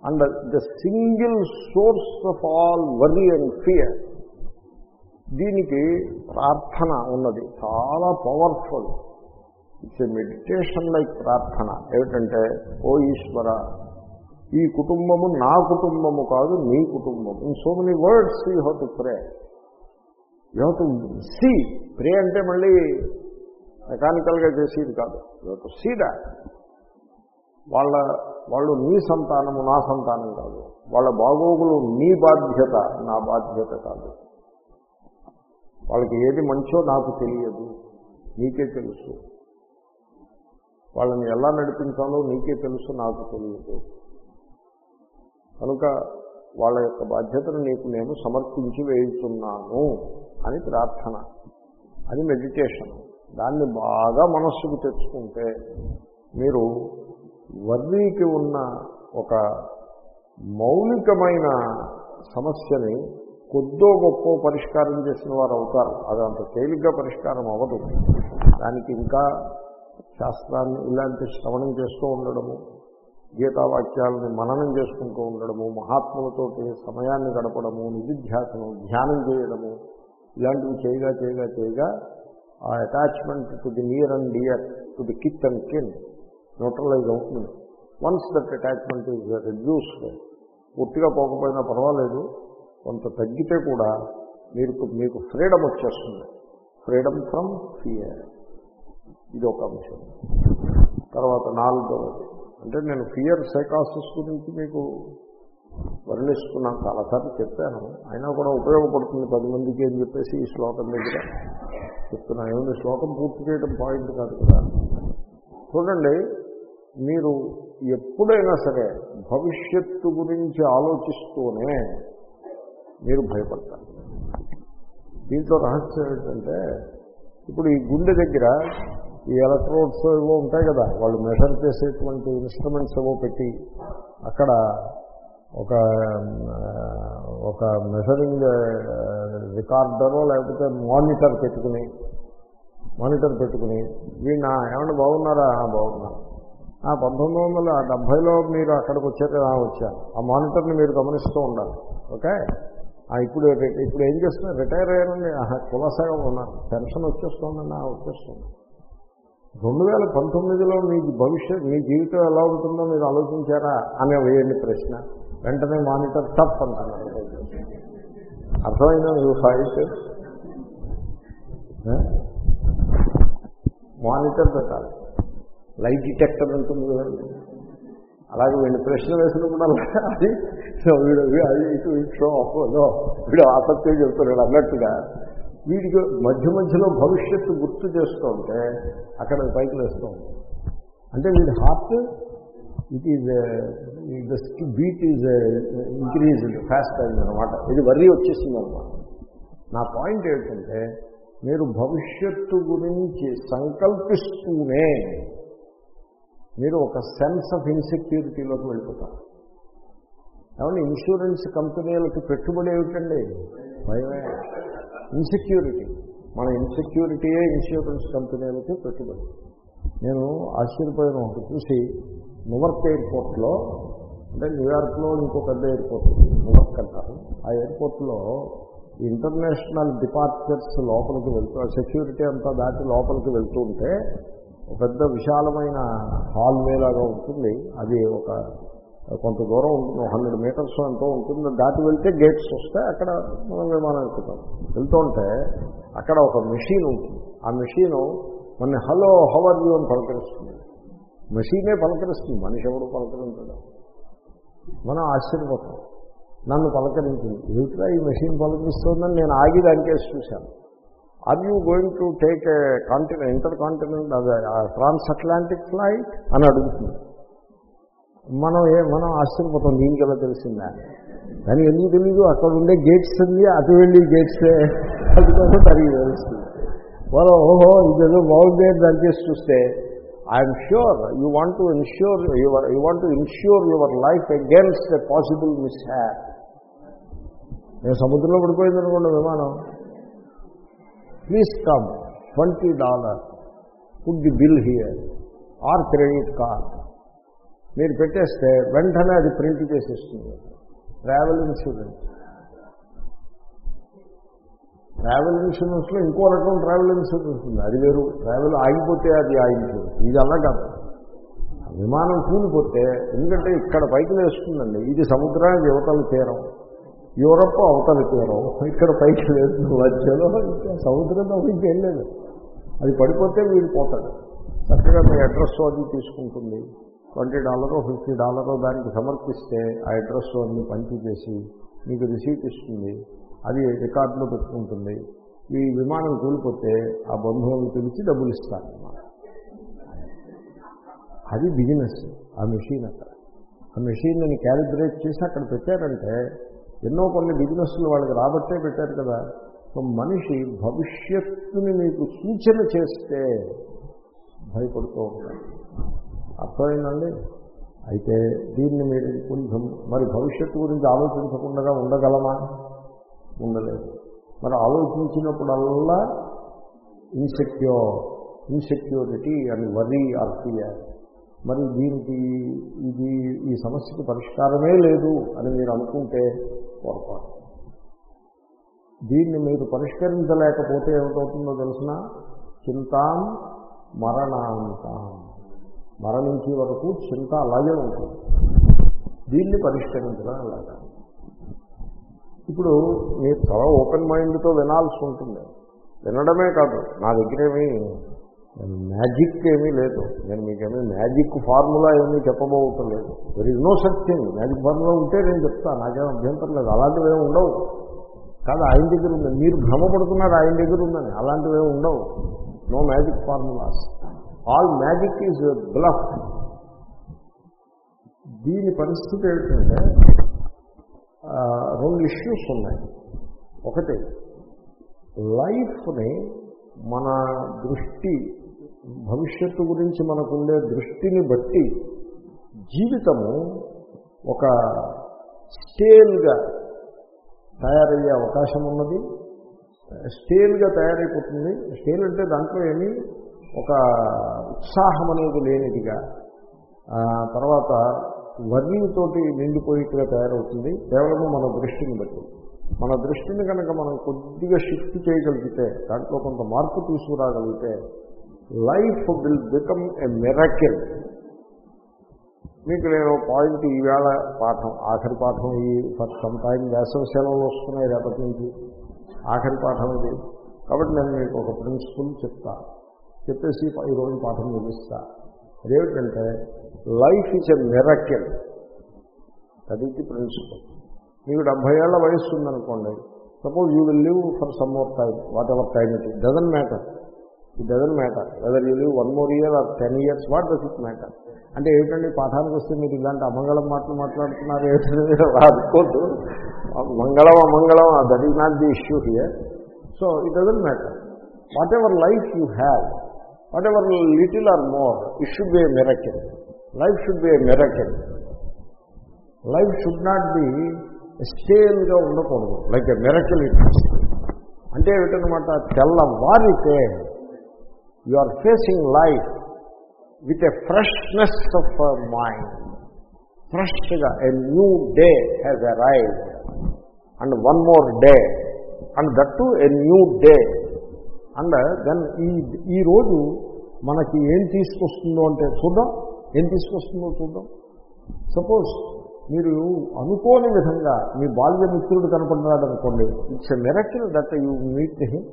and the single source of all worry and fear దీనికి ప్రార్థన ఉన్నది. చాలా powerful it's a meditation like ప్రార్థన. ఏమిటంటే ఓ ఈశ్వర ఈ కుటుంబము నా కుటుంబము కాదు నీ కుటుంబం in so many words you have to pray you have to see pray అంటే మళ్ళీ మెకానికల్గా చేసేది కాదు. టు సీ దాట్ వాళ్ళ వాళ్ళు నీ సంతానము నా సంతానం కాదు. వాళ్ళ బాగోగులు నీ బాధ్యత నా బాధ్యత కాదు. వాళ్ళకి ఏది మంచో నాకు తెలియదు. నీకే తెలుసు. వాళ్ళని ఎలా నడిపించాలో నీకే తెలుసు నాకు తెలియదు. కనుక వాళ్ళ యొక్క బాధ్యతను నీకు నేను సమర్పించి వేయుతున్నాను అని ప్రార్థన. అది మెడిటేషన్. దాన్ని బాగా మనస్సుకు తెచ్చుకుంటే మీరు వర్రీకి ఉన్న ఒక మౌలికమైన సమస్యని కొద్దో గొప్ప పరిష్కారం చేసిన వారు అవుతారు. అది అంత తేలిగ్గా పరిష్కారం అవ్వదు. దానికి ఇంకా శాస్త్రాన్ని ఇలాంటి శ్రవణం చేస్తూ ఉండడము గీతావాక్యాలని మననం చేసుకుంటూ ఉండడము మహాత్ములతోటి సమయాన్ని గడపడము నిధిధ్యాసనం ధ్యానం చేయడము ఇలాంటివి చేయగా చేయగా చేయగా ఆ attachment to the near and dear to the kith and kin neutralize అవుతుంది. Once that attachment is reduced పూర్తిగా పోకపోయినా పర్వాలేదు. కొంత తగ్గితే కూడా మీకు మీకు ఫ్రీడమ్ వచ్చేస్తుంది. ఫ్రీడమ్ ఫ్రమ్ ఫియర్ ఇది ఒక అంశం. తర్వాత నాలుగవది. అంటే నేను ఫియర్ సైకాసిస్ గురించి మీకు వర్ణిస్తున్నాను చాలాసార్లు చెప్పాను. అయినా కూడా ఉపయోగపడుతుంది పది మందికి అని చెప్పేసి ఈ శ్లోకం దగ్గర చెప్తున్నా. ఏముంది? శ్లోకం పూర్తి చేయడం పాయింట్ కాదు కదా. చూడండి మీరు ఎప్పుడైనా సరే భవిష్యత్తు గురించి ఆలోచిస్తూనే మీరు భయపడతారు. దీంట్లో రహస్యం ఏంటంటే ఇప్పుడు ఈ గుండె దగ్గర ఈ ఎలక్ట్రోడ్స్ ఏవో ఉంటాయి కదా వాళ్ళు మెషర్ చేసేటువంటి ఇన్స్ట్రుమెంట్స్ ఏవో పెట్టి అక్కడ ఒక ఒక మెషరింగ్ రికార్డరో uh, లేకపోతే మానిటర్ పెట్టుకుని మానిటర్ పెట్టుకుని వీణ ఏమన్నా బాగున్నారా? బాగున్నాను ఆ, పంతొమ్మిది వందల డెబ్భైలో మీరు అక్కడికి వచ్చాక "ఆ, వచ్చాను ఆ మానిటర్ని మీరు గమనిస్తూ ఉండాలి. ఓకే. ఇప్పుడు ఇప్పుడు ఏం చేస్తున్నారు? రిటైర్ అయ్యానండి ఆహా, కులసాగా ఉన్నారు పెన్షన్ వచ్చేస్తుందండి "ఆ, వస్తుంది రెండు వేల పంతొమ్మిదిలో మీ భవిష్యత్ మీ జీవితం ఎలా ఉంటుందో మీరు ఆలోచించారా? అనే వేయండి ప్రశ్న. వెంటనే మానిటర్ టప్ అంటున్నారు అర్థమైనా యూ ఫైట్ మానిటర్ పెట్టాలి. లైట్ డిటెక్టర్ ఉంటుంది కదండి అలాగే వీళ్ళు ప్రశ్న వేసినప్పుడు అది వీడు అది ఇటు ఇటు అవ్వదో వీడు ఆసక్తి చెప్తున్నాడు అన్నట్టుగా. వీడికి మధ్య మధ్యలో భవిష్యత్తు గుర్తు చేస్తుంటే అక్కడ పైకి వేస్తూ అంటే వీడి heart it is the beat is increase fast అయింది అనమాట ఇది వర్రీ వచ్చేసింది అనమాట నా పాయింట్ ఏంటంటే మీరు భవిష్యత్తు గురించి సంకల్పిస్తూనే మీరు ఒక సెన్స్ ఆఫ్ ఇన్సెక్యూరిటీలోకి వెళ్ళిపోతారు. ఏమంటే ఇన్సూరెన్స్ కంపెనీలకు పెట్టుబడి ఏమిటండి? భయమే. ఇన్సెక్యూరిటీ మన ఇన్సెక్యూరిటీయే ఇన్సూరెన్స్ కంపెనీలకి పెట్టుబడి? నేను ఆశ్చర్యపోయిన. ఒకటి చూసి నువర్క్ ఎయిర్పోర్ట్లో అంటే న్యూయార్క్లో ఇంకో పెద్ద ఎయిర్పోర్ట్ నువర్క్ అంటారు. ఆ ఎయిర్పోర్ట్లో ఇంటర్నేషనల్ డిపార్చర్స్ లోపలికి వెళ్తూ సెక్యూరిటీ అంతా దాటి లోపలికి వెళ్తూ ఉంటే ఒక పెద్ద విశాలమైన హాల్వే లాగా ఉంటుంది. అది ఒక కొంత దూరం ఉంటుంది హండ్రెడ్ మీటర్స్ ఎంతో ఉంటుంది. దాటి వెళ్తే గేట్స్ వస్తే అక్కడ మనం విమానం ఎక్కుతాం. వెళ్తుంటే అక్కడ ఒక మెషిన్ ఉంటుంది. ఆ మెషీను మన హలో హవర్ యూ అని పలకరిస్తుంది. మెషీనే పలకరిస్తుంది మనిషి ఎవడు పలకరించడం. మనం ఆశ్చర్యపోతాం. నన్ను పలకరించింది ఏమిట్రా ఈ మెషిన్ పలకరిస్తుందని నేను ఆగి దానికేసి చూశాను. Are you going to take a continent inter continent అదే ట్రాన్స్ అట్లాంటిక్ ఫ్లైట్ అని అడుగుతుంది. మనం ఏ మనం ఆశ్చర్యపోతాం దీనికి ఎలా తెలిసిందా? కానీ ఎందుకు తెలీదు అక్కడ ఉండే గేట్స్ ఉంది అటు వెళ్ళి గేట్సే అది కోసం తరిగి తెలుస్తుంది వాళ్ళు ఓహో ఇదేదో బాగుంది దాని చేసి చూస్తే I'm sure you want to insure your you want to insure your life against a possible mishap నేను సముద్రంలో పడిపోయింది అనుకోండి విమానం. Please come twenty dollar food the bill here or credit card మీరు పెట్టేస్తే వెంటనే అది ప్రింట్ చేసేస్తుంది. ట్రావెల్ ఇన్సూరెన్స్ ట్రావెల్ ఇన్సూరెన్స్లో ఇంకో రకం ట్రావెల్ ఇన్సూరెన్స్ ఉంది అది వేరు. ట్రావెల్ ఆగిపోతే అది ఆ ఇన్సూరెన్స్. ఇది అలా కాదు. విమానం కూలిపోతే ఎందుకంటే ఇక్కడ పైకి వేస్తుందండి ఇది సముద్రానికి యువతలు తీరం. యూరప్ అవతల తీరం. ఇక్కడ పైకి లేదు వచ్చేదో సముద్రం సముద్రంలో ఇంకేం లేదు అది పడిపోతే వీడు పోతాడు. చక్కగా మీ అడ్రస్ అది తీసుకుంటుంది. ట్వంటీ డాలరో ఫిఫ్టీ డాలరో దానికి సమర్పిస్తే ఆ అడ్రస్ అన్ని పంచి చేసి మీకు రిసీట్ ఇస్తుంది. అది రికార్డులో పెట్టుకుంటుంది. ఈ విమానం కూలిపోతే ఆ బంధువులను పిలిచి డబ్బులు ఇస్తారు అది బిజినెస్ ఆ మెషిన్ అక్కడ. ఆ మెషిన్ని క్యాలిబ్రేట్ చేసి అక్కడ పెట్టారంటే ఎన్నో కొన్ని బిజినెస్లు వాళ్ళకి రాబట్టే పెట్టారు కదా. సో మనిషి భవిష్యత్తుని మీకు సూచన చేస్తే భయపడుతూ ఉంటాడు. అర్థమైందండి? అయితే దీన్ని మీరు కొంచెం మరి భవిష్యత్తు గురించి ఆలోచించకుండా ఉండగలమా? ఉండలేదు. మరి ఆలోచించినప్పుడల్లా ఇన్సెక్యూర్ ఇన్సెక్యూరిటీ అని వరీ ఆర్ ఫియర్ మరి దీనికి ఇది ఈ సమస్యకి పరిష్కారమే లేదు అని మీరు అనుకుంటే పొరపాటు. దీన్ని మీరు పరిష్కరించలేకపోతే ఏమిటవుతుందో తెలిసిన? చింతాం మరణాంతాం. మరణించే వరకు చింత అలాగే ఉంటుంది. దీన్ని పరిష్కరించడం అలాగా ఇప్పుడు మీరు చాలా ఓపెన్ మైండ్తో వినాల్సి ఉంటుంది. వినడమే కాదు నా దగ్గరేమీ మ్యాజిక్ ఏమీ లేదు. నేను మీకేమీ మ్యాజిక్ ఫార్ములా ఏమీ చెప్పబోవటం లేదు there is no such thing magic formula ఉంటే నేను చెప్తాను నాకేం అభ్యంతరం లేదు. అలాంటివి ఏమి ఉండవు. కాదు ఆయన దగ్గర ఉంది మీరు భ్రమపడుతున్నారు ఆయన దగ్గర ఉందని. అలాంటివి ఏమి ఉండవు. No magic formulas. All magic is bluff దీని పరిస్థితి ఏమిటంటే రెండు ఇష్యూస్ ఉన్నాయి. ఒకటి లైఫ్ని మన దృష్టి భవిష్యత్తు గురించి మనకుండే దృష్టిని బట్టి జీవితము ఒక స్టేల్గా తయారయ్యే అవకాశం ఉన్నది. స్టేల్గా తయారైపోతుంది. స్టేల్ అంటే దాంట్లో ఏమీ ఒక ఉత్సాహం అనేది లేనిదిగా తర్వాత వర్ణితోటి నిండిపోయేట్టుగా తయారవుతుంది. కేవలము మన దృష్టిని బట్టి. మన దృష్టిని కనుక మనం కొద్దిగా షిఫ్ట్ చేయగలిగితే దాంట్లో కొంత మార్పు తీసుకురాగలిగితే life will become a miracle మీకు నేను పాయింట్ ఈవేళ పాఠం ఆఖరి పాఠం ఈ ఫర్ సమ్ టైం వేసవి సెలవులు వస్తున్నాయి రేపటి నుంచి. ఆఖరి పాఠం ఇది. కాబట్టి నేను మీకు ఒక ప్రిన్సిపల్ చెప్తా. చెప్పేసి ఈరోజు పాఠం ముగిస్తా. అదేమిటంటే life is a miracle that is the principle మీకు డెబ్భై ఏళ్ళ వయస్సు ఉందనుకోండి suppose you will live for some more time whatever time it it doesn't matter it doesn't matter whether you live one more year or ten years what does it matter అంటే ఏమిటండి? పాఠానికి వస్తే మీరు ఇలాంటి అమంగళం మాటలు మాట్లాడుతున్నారు ఏమిటంటే అనుకోద్దు మంగళం అమంగళం that is not the issue here so it doesn't matter whatever life you have whatever little or more it should be a miracle life should be a miracle life should not be స్టేల్గా ఉండకూడదు. Like a miracle it అంటే ఏమిటనమాట తెల్లవారితే you are facing life with a freshness of mind ఫ్రెష్గా a new day has arrive and one more day and that to a new day and then ఈ ఈరోజు మనకి ఏం తీసుకొస్తుందో అంటే చూద్దాం. ఏం తీసుకొస్తుందో చూద్దాం. సపోజ్ మీరు అనుకోని విధంగా మీ బాల్య మిత్రుడు కనపడ్డాడు అనుకోండి it's a miracle that you meet him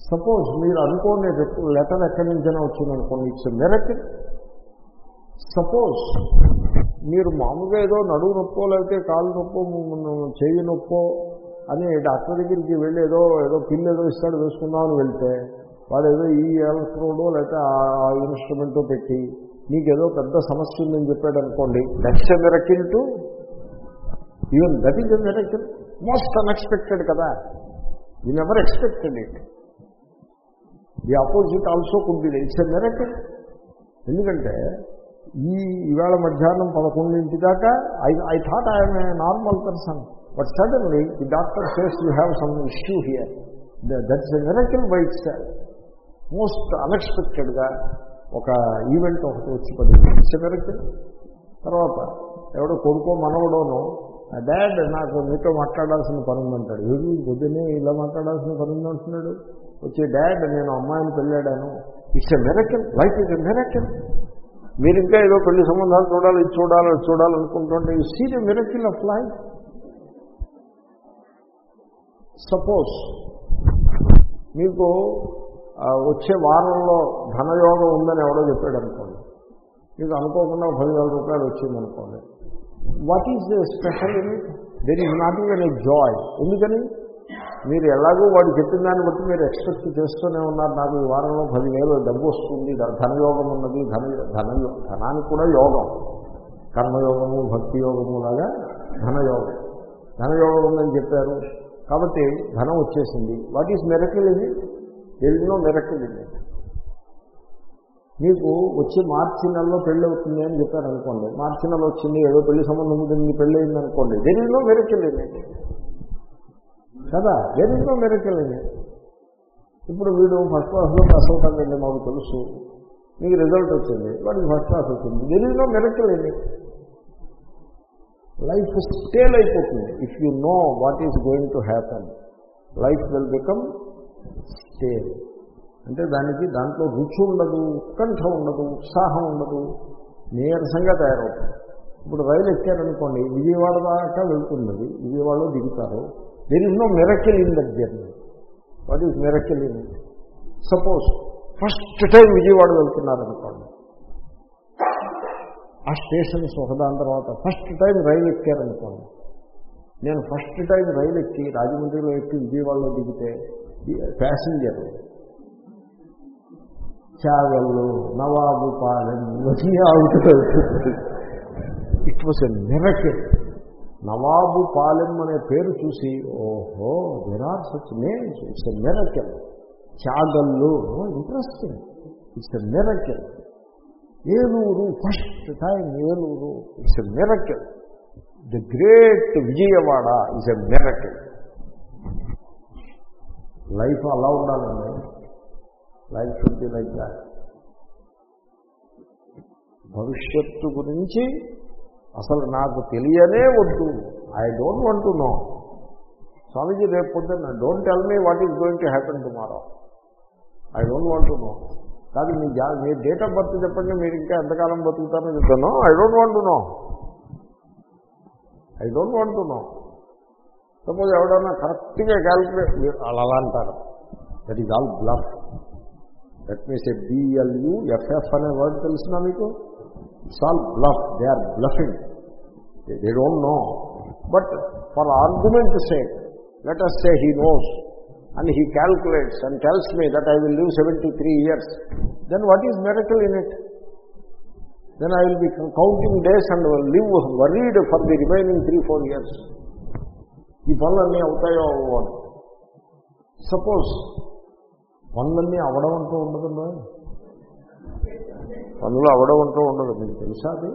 suppose మీరు అనుకోని లెటర్ ఎక్కడి నుంచైనా వచ్చిందనుకోండి ఇట్స్ ఎ మెరకిల్ సపోజ్ మీరు మామూలుగా ఏదో నడువు నొప్పో లేకపోతే కాలు నొప్పో చేయి నొప్పో అని డాక్టర్ దగ్గరికి వెళ్ళి ఏదో ఏదో పిల్లు ఏదో ఇస్తాడు వేసుకుందామని వెళ్తే వాడు ఏదో ఈ ఎలక్ట్రోడో లేకపోతే ఆ ఇన్స్ట్రుమెంటో పెట్టి నీకేదో పెద్ద సమస్య ఉందని చెప్పాడు అనుకోండి. That's a to even that is a miracle. Most unexpected కదా. You never expected it the opposite also could be it's a miracle ఎందుకంటే ఈ ఇవాళ మధ్యాహ్నం పదకొండింటి దాకా I I thought I'm a normal person but suddenly the doctor says you have some issue here that's a miracle bites most అన్ఎక్స్పెక్టెడ్గా ఒక event ఒకటి వచ్చి పడింది. ఇట్స్ ఎ మెరకిల్ తర్వాత ఎవడో కొడుకో మనవడోనో డాడ్ నాకు మీతో మాట్లాడాల్సిన పని ఉందంటాడు ఏది? పొద్దున్నే ఇలా మాట్లాడాల్సిన పని ఉందంటున్నాడు వచ్చి డాడ్ నేను అమ్మాయిని పెళ్ళాడాను. It's a miracle life is a miracle మీరు ఇంకా ఏదో పెళ్ళి సంబంధాలు చూడాలి ఇది చూడాలి చూడాలనుకుంటుంటే ఈ see the miracle of life suppose మీకు వచ్చే వారంలో ధనయోగం ఉందని ఎవడో చెప్పాడు అనుకోండి. మీకు అనుకోకుండా పదివేల రూపాయలు వచ్చిందనుకోండి what is special in it there is not even a joy ఎందుకని? మీరు ఎలాగో వాడు చెప్పిన దాన్ని బట్టి మీరు ఎక్స్పెక్ట్ చేస్తూనే ఉన్నారు. నాకు ఈ వారంలో పదివేలు డబ్బు వస్తుంది. ధనయోగం ఉన్నది. ధన ధన ధనానికి కూడా యోగం. కర్మయోగము భక్తి యోగము లాగా ధనయోగం. ధనయోగం ఉందని చెప్పారు. కాబట్టి ధనం వచ్చేసింది. వాట్ ఈజ్ మెరకిల్ ఇది? ఎన్నో మెరకిల్ ఇది మీకు వచ్చి మార్చి నెలలో పెళ్ళి అవుతుంది అని చెప్పారు అనుకోండి. మార్చి నెల వచ్చింది ఏదో పెళ్ళి సంబంధం ఉంటుంది పెళ్ళి అయింది అనుకోండి దేనిలో మెరకిల్ ఇది కదా? దేనిలో మెరకిల్ ఇది ఇప్పుడు వీడు ఫస్ట్ క్లాస్లో పాస్ అవుతాడండి మాకు తెలుసు. మీకు రిజల్ట్ వచ్చింది. వాడికి ఫస్ట్ క్లాస్ వచ్చింది. దేనిలో మెరకిల్ ఇది లైఫ్ స్టేల్ అయిపోతుంది. If you know what is going to happen life will become stale అంటే దానికి దాంట్లో రుచి ఉండదు ఉత్కంఠ ఉండదు ఉత్సాహం ఉండదు నీరసంగా తయారవుతుంది. ఇప్పుడు రైలు ఎక్కారనుకోండి విజయవాడ దాకా వెళ్తున్నది విజయవాడలో దిగుతారు. There is no miracle in that journey what is miracle in suppose first time Vijayawada వెళ్తున్నారనుకోండి. ఆ స్టేషన్స్ ఒకదాని తర్వాత ఫస్ట్ టైం రైలు ఎక్కారనుకోండి. నేను ఫస్ట్ టైం రైలు ఎక్కి రాజమండ్రిలో ఎక్కి విజయవాడలో దిగితే passenger Chagallu Nawabpalem it was a miracle Nawabpalem అనే పేరు చూసి ఓహో there are such names it's a miracle Chagallu interesting it's a miracle Eluru first time Eluru. It's a miracle the great Vijayawada is a miracle life అలా ఉండాలండి. Life should be like that భవిష్యత్తు గురించి అసలు నాకు తెలియనే వద్దు. I don't want to know Swamiji రేపు పొద్దున్న don't tell me what is going to happen tomorrow I don't want to know కాదు మీ జా మీ డేట్ ఆఫ్ బర్త్ చెప్పండి మీరు ఇంకా ఎంతకాలం బతుకుతారో చెప్తాను. I don't want to know I don't want to know suppose ఎవడన్నా కరెక్ట్గా క్యాల్కులేట్ అలా అంటారు. That is all bluff that means a B L U F F అనే వర్డ్ తెలిసిన మీకు? It's all bluff they are bluffing they don't know but for argument say let us say he knows And he calculates and tells me that I will live seventy three years then what is miracle in it then I will be counting days and will live worried for the remaining three, four years. ఈ పనులన్నీ అవుతాయో అవ్వదు suppose పనులన్నీ అవడం అంటూ ఉండదు పనులు అవడం అంటూ ఉండదు మీకు తెలుసా అది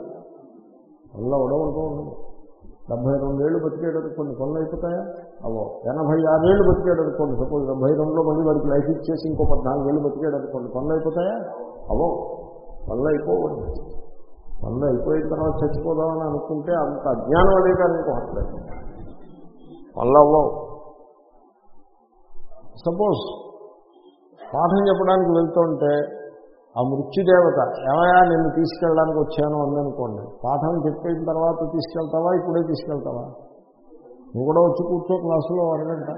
పనులు అవడం అంటూ ఉండదు డెబ్బై రెండేళ్ళు బతికేటది కొన్ని పనులు అయిపోతాయా? అవో ఎనభై ఆరేళ్ళు బతికేడు అనుకోండి సపోజ్ డెబ్బై రెండులో మళ్ళీ వాడికి లైఫ్ ఇచ్చేసి ఇంకో పద్నాలుగేళ్ళు బతికేడు అనుకోండి పనులు అయిపోతాయా? అవో పనులు అయిపోకూడదు. పనులు అయిపోయిన తర్వాత చచ్చిపోదామని అనుకుంటే అంత అజ్ఞానం అదే కానీ అనుకోవట్లేదు పనులు అవ్వవు. సపోజ్ పాఠం చెప్పడానికి వెళ్తుంటే ఆ మృత్యుదేవత ఏమయా నిన్ను తీసుకెళ్ళడానికి వచ్చాను అందనుకోండి పాఠం చెప్పిన తర్వాత తీసుకెళ్తావా? ఇప్పుడే తీసుకెళ్తావా? నువ్వు కూడా వచ్చి కూర్చో క్లాసులో అడగంట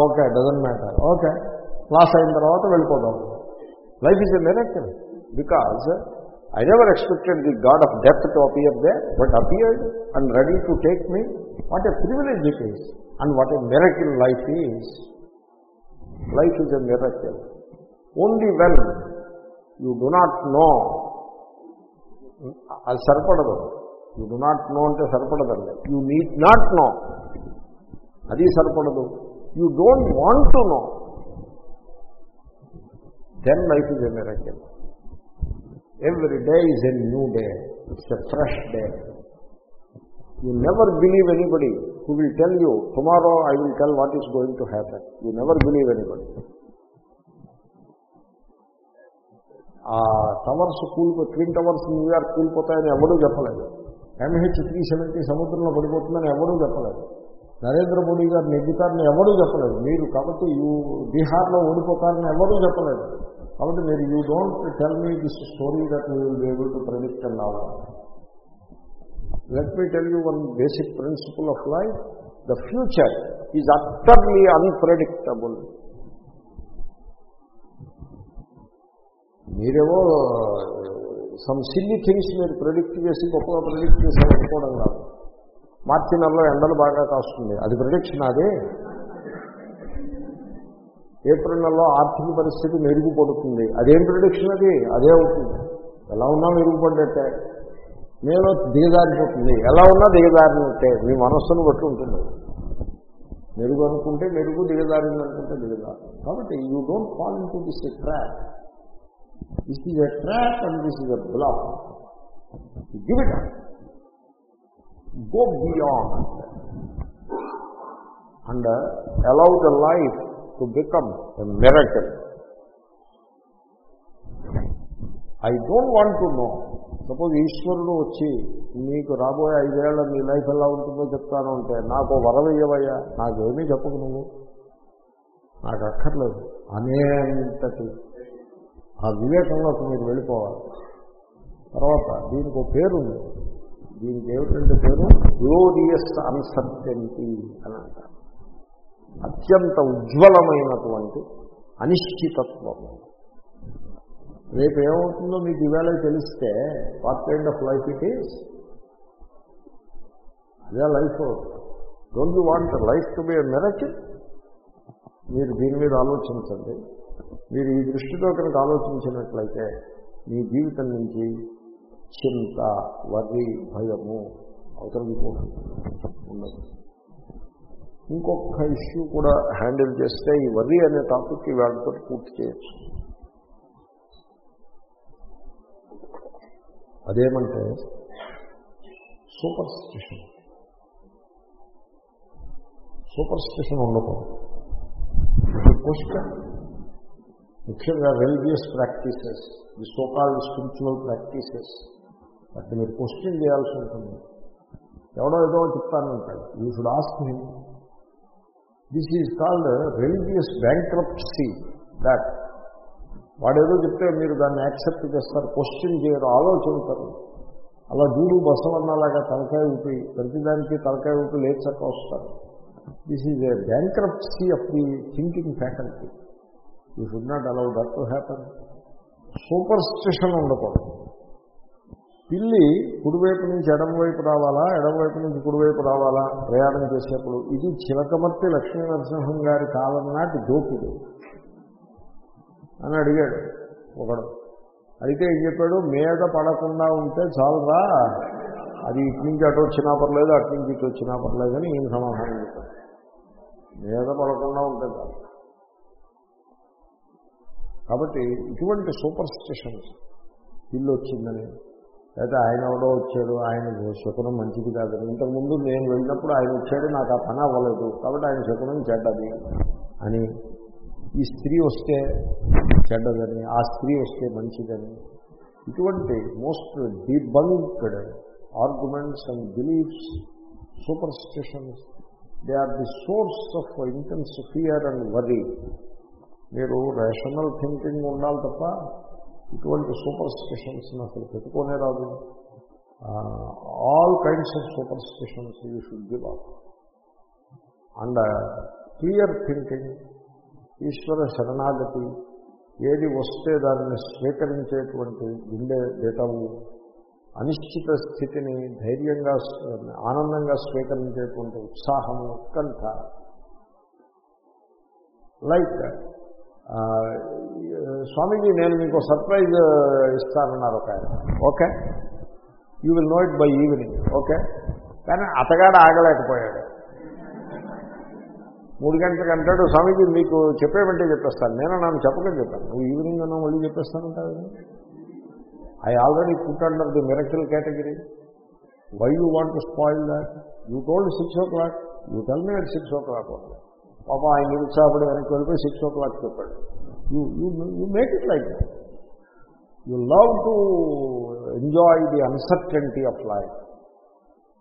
okay doesn't matter okay class అయిన తర్వాత వెళ్ళిపోతాం life is a miracle because I never expected the god of death to appear they but appeared and ready to take me what a privilege it is and what a miracle life is life is a miracle only when you do not know. అది సరిపడదు. You do not know అంటే సరిపడదండి. You need not know. అది సరిపడదు. You don't want to know. Then life is a miracle. Every day is a new day. It's a fresh day. You never believe anybody. Who will tell you tomorrow I will tell what is going to happen. You never believe anybody. ఆ towers కూలిపో twin towers New York కూలిపోతాయని ఎవడూ చెప్పలేదు. MH three seventy సముద్రంలో పడిపోతుందని ఎవడూ చెప్పలేదు. నరేంద్ర మోడీ గారు నెగ్గుతారని ఎవడూ చెప్పలేదు. మీరు కాబట్టి యూ బీహార్లో ఓడిపోతారని ఎవరూ చెప్పలేదు. కాబట్టి మీరు you don't tell me this story that you will able to predict and all. Let me tell you one basic principle of life. The future is utterly unpredictable. మీరేమో సమ్ సిల్లీ థింగ్స్ మీరు predict చేసి గొప్పగా predict చేసి అనుకోవడం కాదు. మార్చి నెలలో ఎండలు బాగా కాస్తుంది. అది ప్రిడిక్షన్ అదే ఏప్రిల్ నెలలో ఆర్థిక పరిస్థితి మెరుగుపడుతుంది. అదేం ప్రిడిక్షన్ అది? అదే అవుతుంది. ఎలా ఉన్నా మెరుగుపడ్డట్టే నేను దిగదారిపోతుంది ఎలా ఉన్నా దిగదారినట్టే మీ మనస్సును బట్టి ఉంటుంది. మెరుగు అనుకుంటే మెరుగు దిగజారింది అనుకుంటే దిగదారు కాబట్టి you don't fall in to this track this is a track and this is a block give it go beyond. And allow the life to become become a miracle. I don't want to suppose ఈశ్వరుడు వచ్చి నీకు రాబోయే ఐదేళ్ళ నీ life ఎలా ఉంటుందో చెప్తాను అంటే నాకు వరవయ్యవయ్యా. నాకేమీ చెప్పకు నువ్వు. నాకు అక్కర్లేదు. అనేంతటి ఆ వివేకంలోకి మీరు వెళ్ళిపోవాలి. తర్వాత దీనికి ఒక పేరు ఉంది దీనికి ఏమిటంటే పేరు? గ్లోరియస్ అన్సర్టెంటీ అని అంటారు. అత్యంత ఉజ్వలమైనటువంటి అనిశ్చితత్వము. రేపు ఏమవుతుందో మీకు ఈవేళ తెలిస్తే what kind of life it is అదే life don't you want life to be miracle మీరు దీని మీద ఆలోచించండి. మీరు ఈ దృష్టితో కనుక ఆలోచించినట్లయితే మీ జీవితం నుంచి చింత వరి భయము అవతలిపోతుంది ఉండదు. ఇంకొక ఇష్యూ కూడా హ్యాండిల్ చేస్తే ఈ వరి అనే టాపిక్ వాళ్ళతో పూర్తి చేయొచ్చు. అదేమంటే సూపర్ స్టిషన్ సూపర్ స్టిషన్ ఉండకూడదు. క్వశ్చన్ ముఖ్యంగా religious practices the so-called spiritual practices వాటిని మీరు క్వశ్చన్ చేయాల్సి ఉంటుంది. ఎవడో ఏదో చెప్తానంటాడు you should ask him this is called religious bankruptcy that వాడేదో చెప్తే మీరు దాన్ని యాక్సెప్ట్ చేస్తారు క్వశ్చన్ చేయరు ఆలోచించరు అలా దూడు బసవన్నలాగా తలకాయ ఊపి ప్రతిదానికి తలకాయ ఊపి లేచక్క వస్తారు. This is a bankruptcy of the thinking faculty you should not allow that to happen superstition ఉండకూడదు. పిల్లి కుడివైపు నుంచి ఎడమవైపు రావాలా ఎడమవైపు నుంచి కుడివైపు రావాలా ప్రయాణం చేసేప్పుడు? ఇది చిలకమర్తి లక్ష్మీ నరసింహం గారి కాలం నాటి దోపిడు అని అడిగాడు ఒకడు. అయితే ఏం చెప్పాడు? మీద పడకుండా ఉంటే చాలురా. అది ఇటు నుంచి అటు వచ్చినా పర్లేదు అటు నుంచి ఇటు వచ్చినా పర్లేదు అని ఈయన సమాధానం చెప్పాడు. మీద పడకుండా ఉంటే చాలు. కాబట్టి ఇటువంటి సూపర్ స్టిషన్స్ ఇల్లు వచ్చిందని లేదా ఆయన ఎవడో వచ్చాడు ఆయన శకునం మంచిది కాదని. ఇంతకుముందు నేను వెళ్ళినప్పుడు ఆయన వచ్చాడు నాకు ఆ పని అవ్వలేదు. కాబట్టి ఆయన శకునం చెడ్డది అని. ఈ స్త్రీ వస్తే చెడ్డదని ఆ స్త్రీ వస్తే మంచిదని. ఇటువంటి most debunked arguments and beliefs superstitions they are the source of intense fear and worry మీరు రేషనల్ థింకింగ్ ఉండాలి తప్ప ఇటువంటి సూపర్ స్టిషన్స్ అసలు పెట్టుకోనే రాదు. All kinds of superstitions you should give up and clear thinking ఈశ్వర శరణాగతి ఏది వస్తే దానిని స్వీకరించేటువంటి గుండె డేటవు అనిశ్చిత స్థితిని ధైర్యంగా ఆనందంగా స్వీకరించేటువంటి ఉత్సాహము ఉత్కంఠ లైక్ స్వామీజీ నేను మీకు సర్ప్రైజ్ ఇస్తానన్నారు ఒక ఆయన. Okay. You will know it by evening okay కానీ అతగాడు ఆగలేకపోయాడు. మూడు గంటలకు అంటాడు స్వామీజీ మీకు చెప్పేమంటే చెప్పేస్తాను. నేను నన్ను చెప్పకని చెప్పాను. నువ్వు ఈవినింగ్ అన్నా మళ్ళీ చెప్పేస్తానంటావు I already put under the miracle category why you want to spoil that you told six o'clock you tell me at six o'clock పాపం ఆయన నిరుత్సాహపడి వెనక్కి వెళ్ళిపోయి సిక్స్ ఓ క్లాక్ చెప్పాడు you you you make it like you love to enjoy the uncertainty of life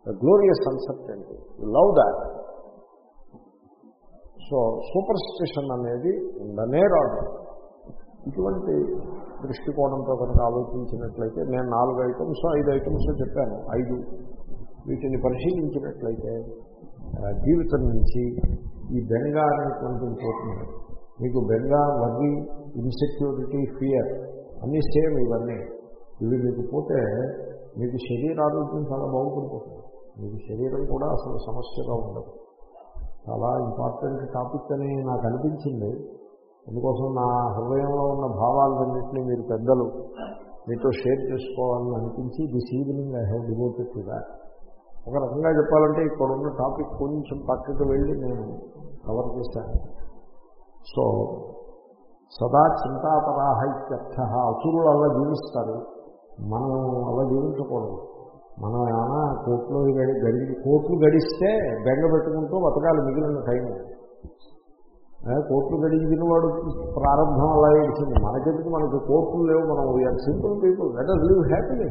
the glorious uncertainty you love that so superstition అనేది ఉండనే రాదు. ఇటువంటి దృష్టికోణంతో కనుక ఆలోచించినట్లయితే నేను నాలుగు ఐటమ్స్ ఐదు ఐటమ్స్ చెప్పాను ఐదు. వీటిని పరిశీలించినట్లయితే జీవితం నుంచి ఈ బెంగ అనేటువంటి పోతుంది మీకు బెంగ వర్రీ ఇన్సెక్యూరిటీ ఫియర్ అన్నీ సేమ్ ఇవన్నీ. ఇవి మీకు పోతే మీకు శరీర ఆరోగ్యం చాలా బాగుపడిపోతుంది. మీకు శరీరం కూడా అసలు సమస్యగా ఉండదు. చాలా ఇంపార్టెంట్ టాపిక్ అని నాకు అనిపించింది. అందుకోసం నా హృదయంలో ఉన్న భావాలన్నింటినీ మీరు పెద్దలు మీతో షేర్ చేసుకోవాలని అనిపించి this evening I have devoted to that ఒక రకంగా చెప్పాలంటే ఇక్కడ ఉన్న టాపిక్ కొంచెం పక్కకు వెళ్ళి నేను కవర్ చేశాను. సో సదా చింతాపరాహ ఇత్యర్థ. అసురులు అలా జీవిస్తారు. మనం అలా జీవించకూడదు. మనం ఏమైనా కోట్లు గడి గడి కోట్లు గడిస్తే బెంగ పెట్టుకుంటూ బతకాలి మిగిలిన టైం. కోట్లు గడించిన వాడు ప్రారంభం అలా ఇచ్చింది మనకెందుకు? మనకు కోట్లు లేవు. మనం we are simple people let us live happily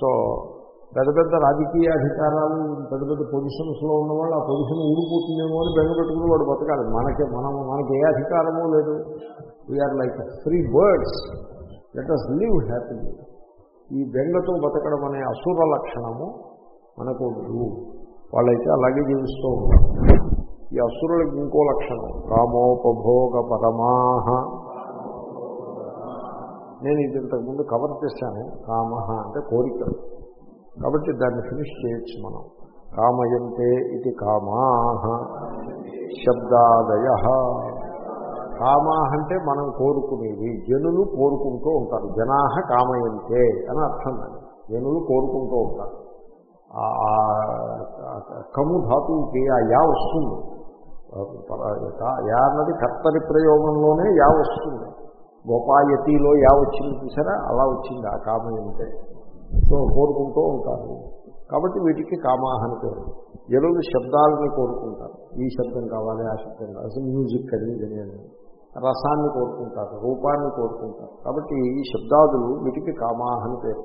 so పెద్ద పెద్ద రాజకీయ అధికారాలు పెద్ద పెద్ద పొజిషన్స్లో ఉన్నవాళ్ళు ఆ పొజిషన్ ఊడిపోతుందేమో అని బెంగపెట్టుకుని వాడు బతకాలి. మనకే మనం మనకి ఏ అధికారమో లేదు. We are like free birds let us live happily ఈ బెంగతో బతకడం అనే అసుర లక్షణము మనకు వాళ్ళైతే అలాగే జీవిస్తూ ఉంటారు ఈ అసురులకు ఇంకో లక్షణం. కామోపభోగ పరమాహ. నేను ఇది ఇంతకుముందు కవర్ చేశాను. కామ అంటే కోరికలు కాబట్టి దాన్ని ఫినిష్ చేయొచ్చు మనం. కామయంతే ఇది కామాహ శబ్దాదయ. కామా అంటే మనం కోరుకునేవి జనులు కోరుకుంటూ ఉంటారు. జనాహ కామయంతే అని అర్థం జనులు కోరుకుంటూ ఉంటారు. కము ధాతువుకి ఆ యా వస్తుంది. యా అన్నది కర్తరి ప్రయోగంలోనే యా వస్తుంది. గోపాయతిలో యా వచ్చింది చూసారా? అలా వచ్చింది ఆ కామయంతే. సో కోరుకుంటూ ఉంటారు. కాబట్టి వీటికి కామాహని పేరు. జనులు శబ్దాలని కోరుకుంటారు. ఈ శబ్దం కావాలి ఆ శబ్దం కావాలి. మ్యూజిక్ అని అని. రసాన్ని కోరుకుంటారు రూపాన్ని కోరుకుంటారు. కాబట్టి ఈ శబ్దాదులు వీటికి కామాహని పేరు.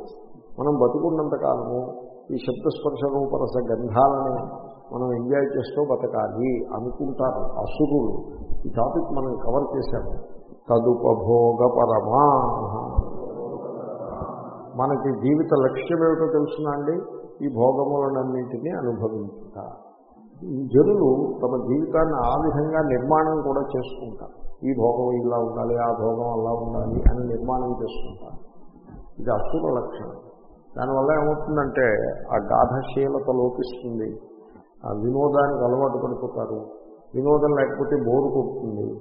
మనం బతుకున్నంత కాలము ఈ శబ్దస్పర్శ రూపరస గంధాలని మనం ఎంజాయ్ చేస్తూ బతకాలి అనుకుంటారు అసురులు. ఈ టాపిక్ మనం కవర్ చేశాము. తదుపభోగ పరమా మనకి జీవిత లక్ష్యం ఏమిటో తెలుసునా అండి? ఈ భోగములనన్నింటినీ అనుభవించుట. ఈ జనులు తమ జీవితాన్ని ఆ విధంగా నిర్మాణం కూడా చేసుకుంటారు. ఈ భోగం ఇలా ఉండాలి ఆ భోగం అలా ఉండాలి అని నిర్మాణం చేసుకుంటారు. ఇది అసుర లక్షణం. దానివల్ల ఏమవుతుందంటే ఆ గాధశీలత లోపిస్తుంది. ఆ వినోదానికి అలవాటు పడిపోతారు. వినోదం లేకపోతే బోరు కొడుతుంది.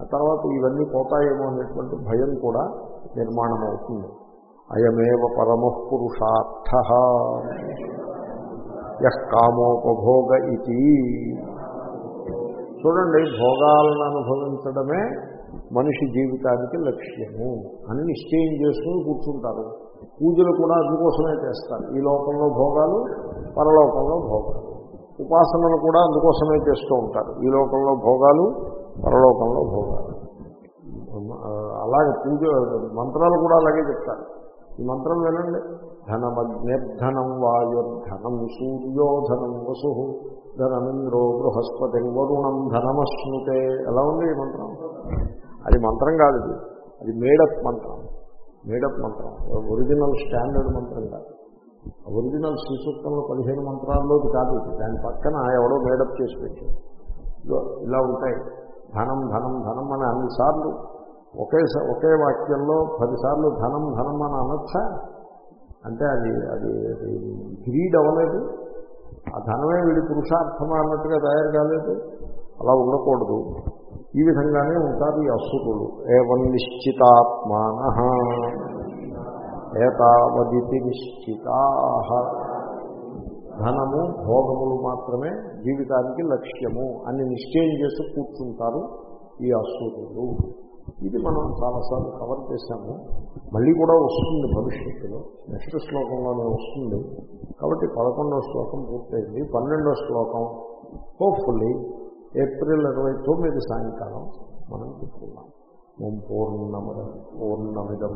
ఆ తర్వాత ఇవన్నీ పోతాయేమో అనేటువంటి భయం కూడా నిర్మాణం అవుతుంది అయమేవ పరమ పురుషార్థ యహ్ కామోపభోగ ఇది చూడండి భోగాలను అనుభవించడమే మనిషి జీవితానికి లక్ష్యము అని నిశ్చయం చేసుకుని కూర్చుంటారు. పూజలు కూడా అందుకోసమే చేస్తారు. ఈ లోకంలో భోగాలు పరలోకంలో భోగాలు. ఉపాసనలు కూడా అందుకోసమే చేస్తూ ఉంటారు. ఈ లోకంలో భోగాలు పరలోకంలో భోగాలు. అలాగే పూజ మంత్రాలు కూడా అలాగే చెప్తారు. ఈ మంత్రం వినండి. ధనమగ్నిర్ధనం వాయుర్ధనం సూర్యోధనం వసు. ధనమింద్రో బృహస్పతి వరుణం ధనమశ్నుతే. ఎలా ఉంది ఈ మంత్రం? అది మంత్రం కాదు ఇది. అది మేడప్ మంత్రం. మేడప్ మంత్రం. ఒరిజినల్ స్టాండర్డ్ మంత్రం కాదు. ఒరిజినల్ శ్రీసూక్తంలో పదిహేను మంత్రాల్లోకి కాదు ఇది. దాని పక్కన ఎవడో మేడప్ చేసి పెట్టాడు. ఇలా ఉంటాయి. ధనం ధనం ధనం అని అన్నిసార్లు ఒకే ఒకే వాక్యంలో పదిసార్లు ధనం ధనం అని అనొచ్చా? అంటే అది అది అది గ్రీడ్ అవ్వలేదు. ఆ ధనమే వీడి పురుషార్థమా అన్నట్టుగా తయారు కాలేదు. అలా ఉండకూడదు. ఈ విధంగానే ఉంటారు ఈ అసురులు. ఏవం నిశ్చితాత్మాన? ఏతావదితి నిశ్చితా? ధనము భోగములు మాత్రమే జీవితానికి లక్ష్యము అని నిశ్చయం చేసి కూర్చుంటారు ఈ అసురులు. ఇది మనం చాలాసార్లు కవర్ చేశాము. మళ్ళీ కూడా వస్తుంది భవిష్యత్తులో. నెక్స్ట్ శ్లోకంలోనే వస్తుంది. కాబట్టి పదకొండవ శ్లోకం పూర్తయింది. పన్నెండవ శ్లోకం హోప్ఫుల్లీ ఏప్రిల్ ఇరవై తొమ్మిది సాయంకాలం మనం చెప్పుకున్నాం ఓం పూర్ణమద పూర్ణమిదం.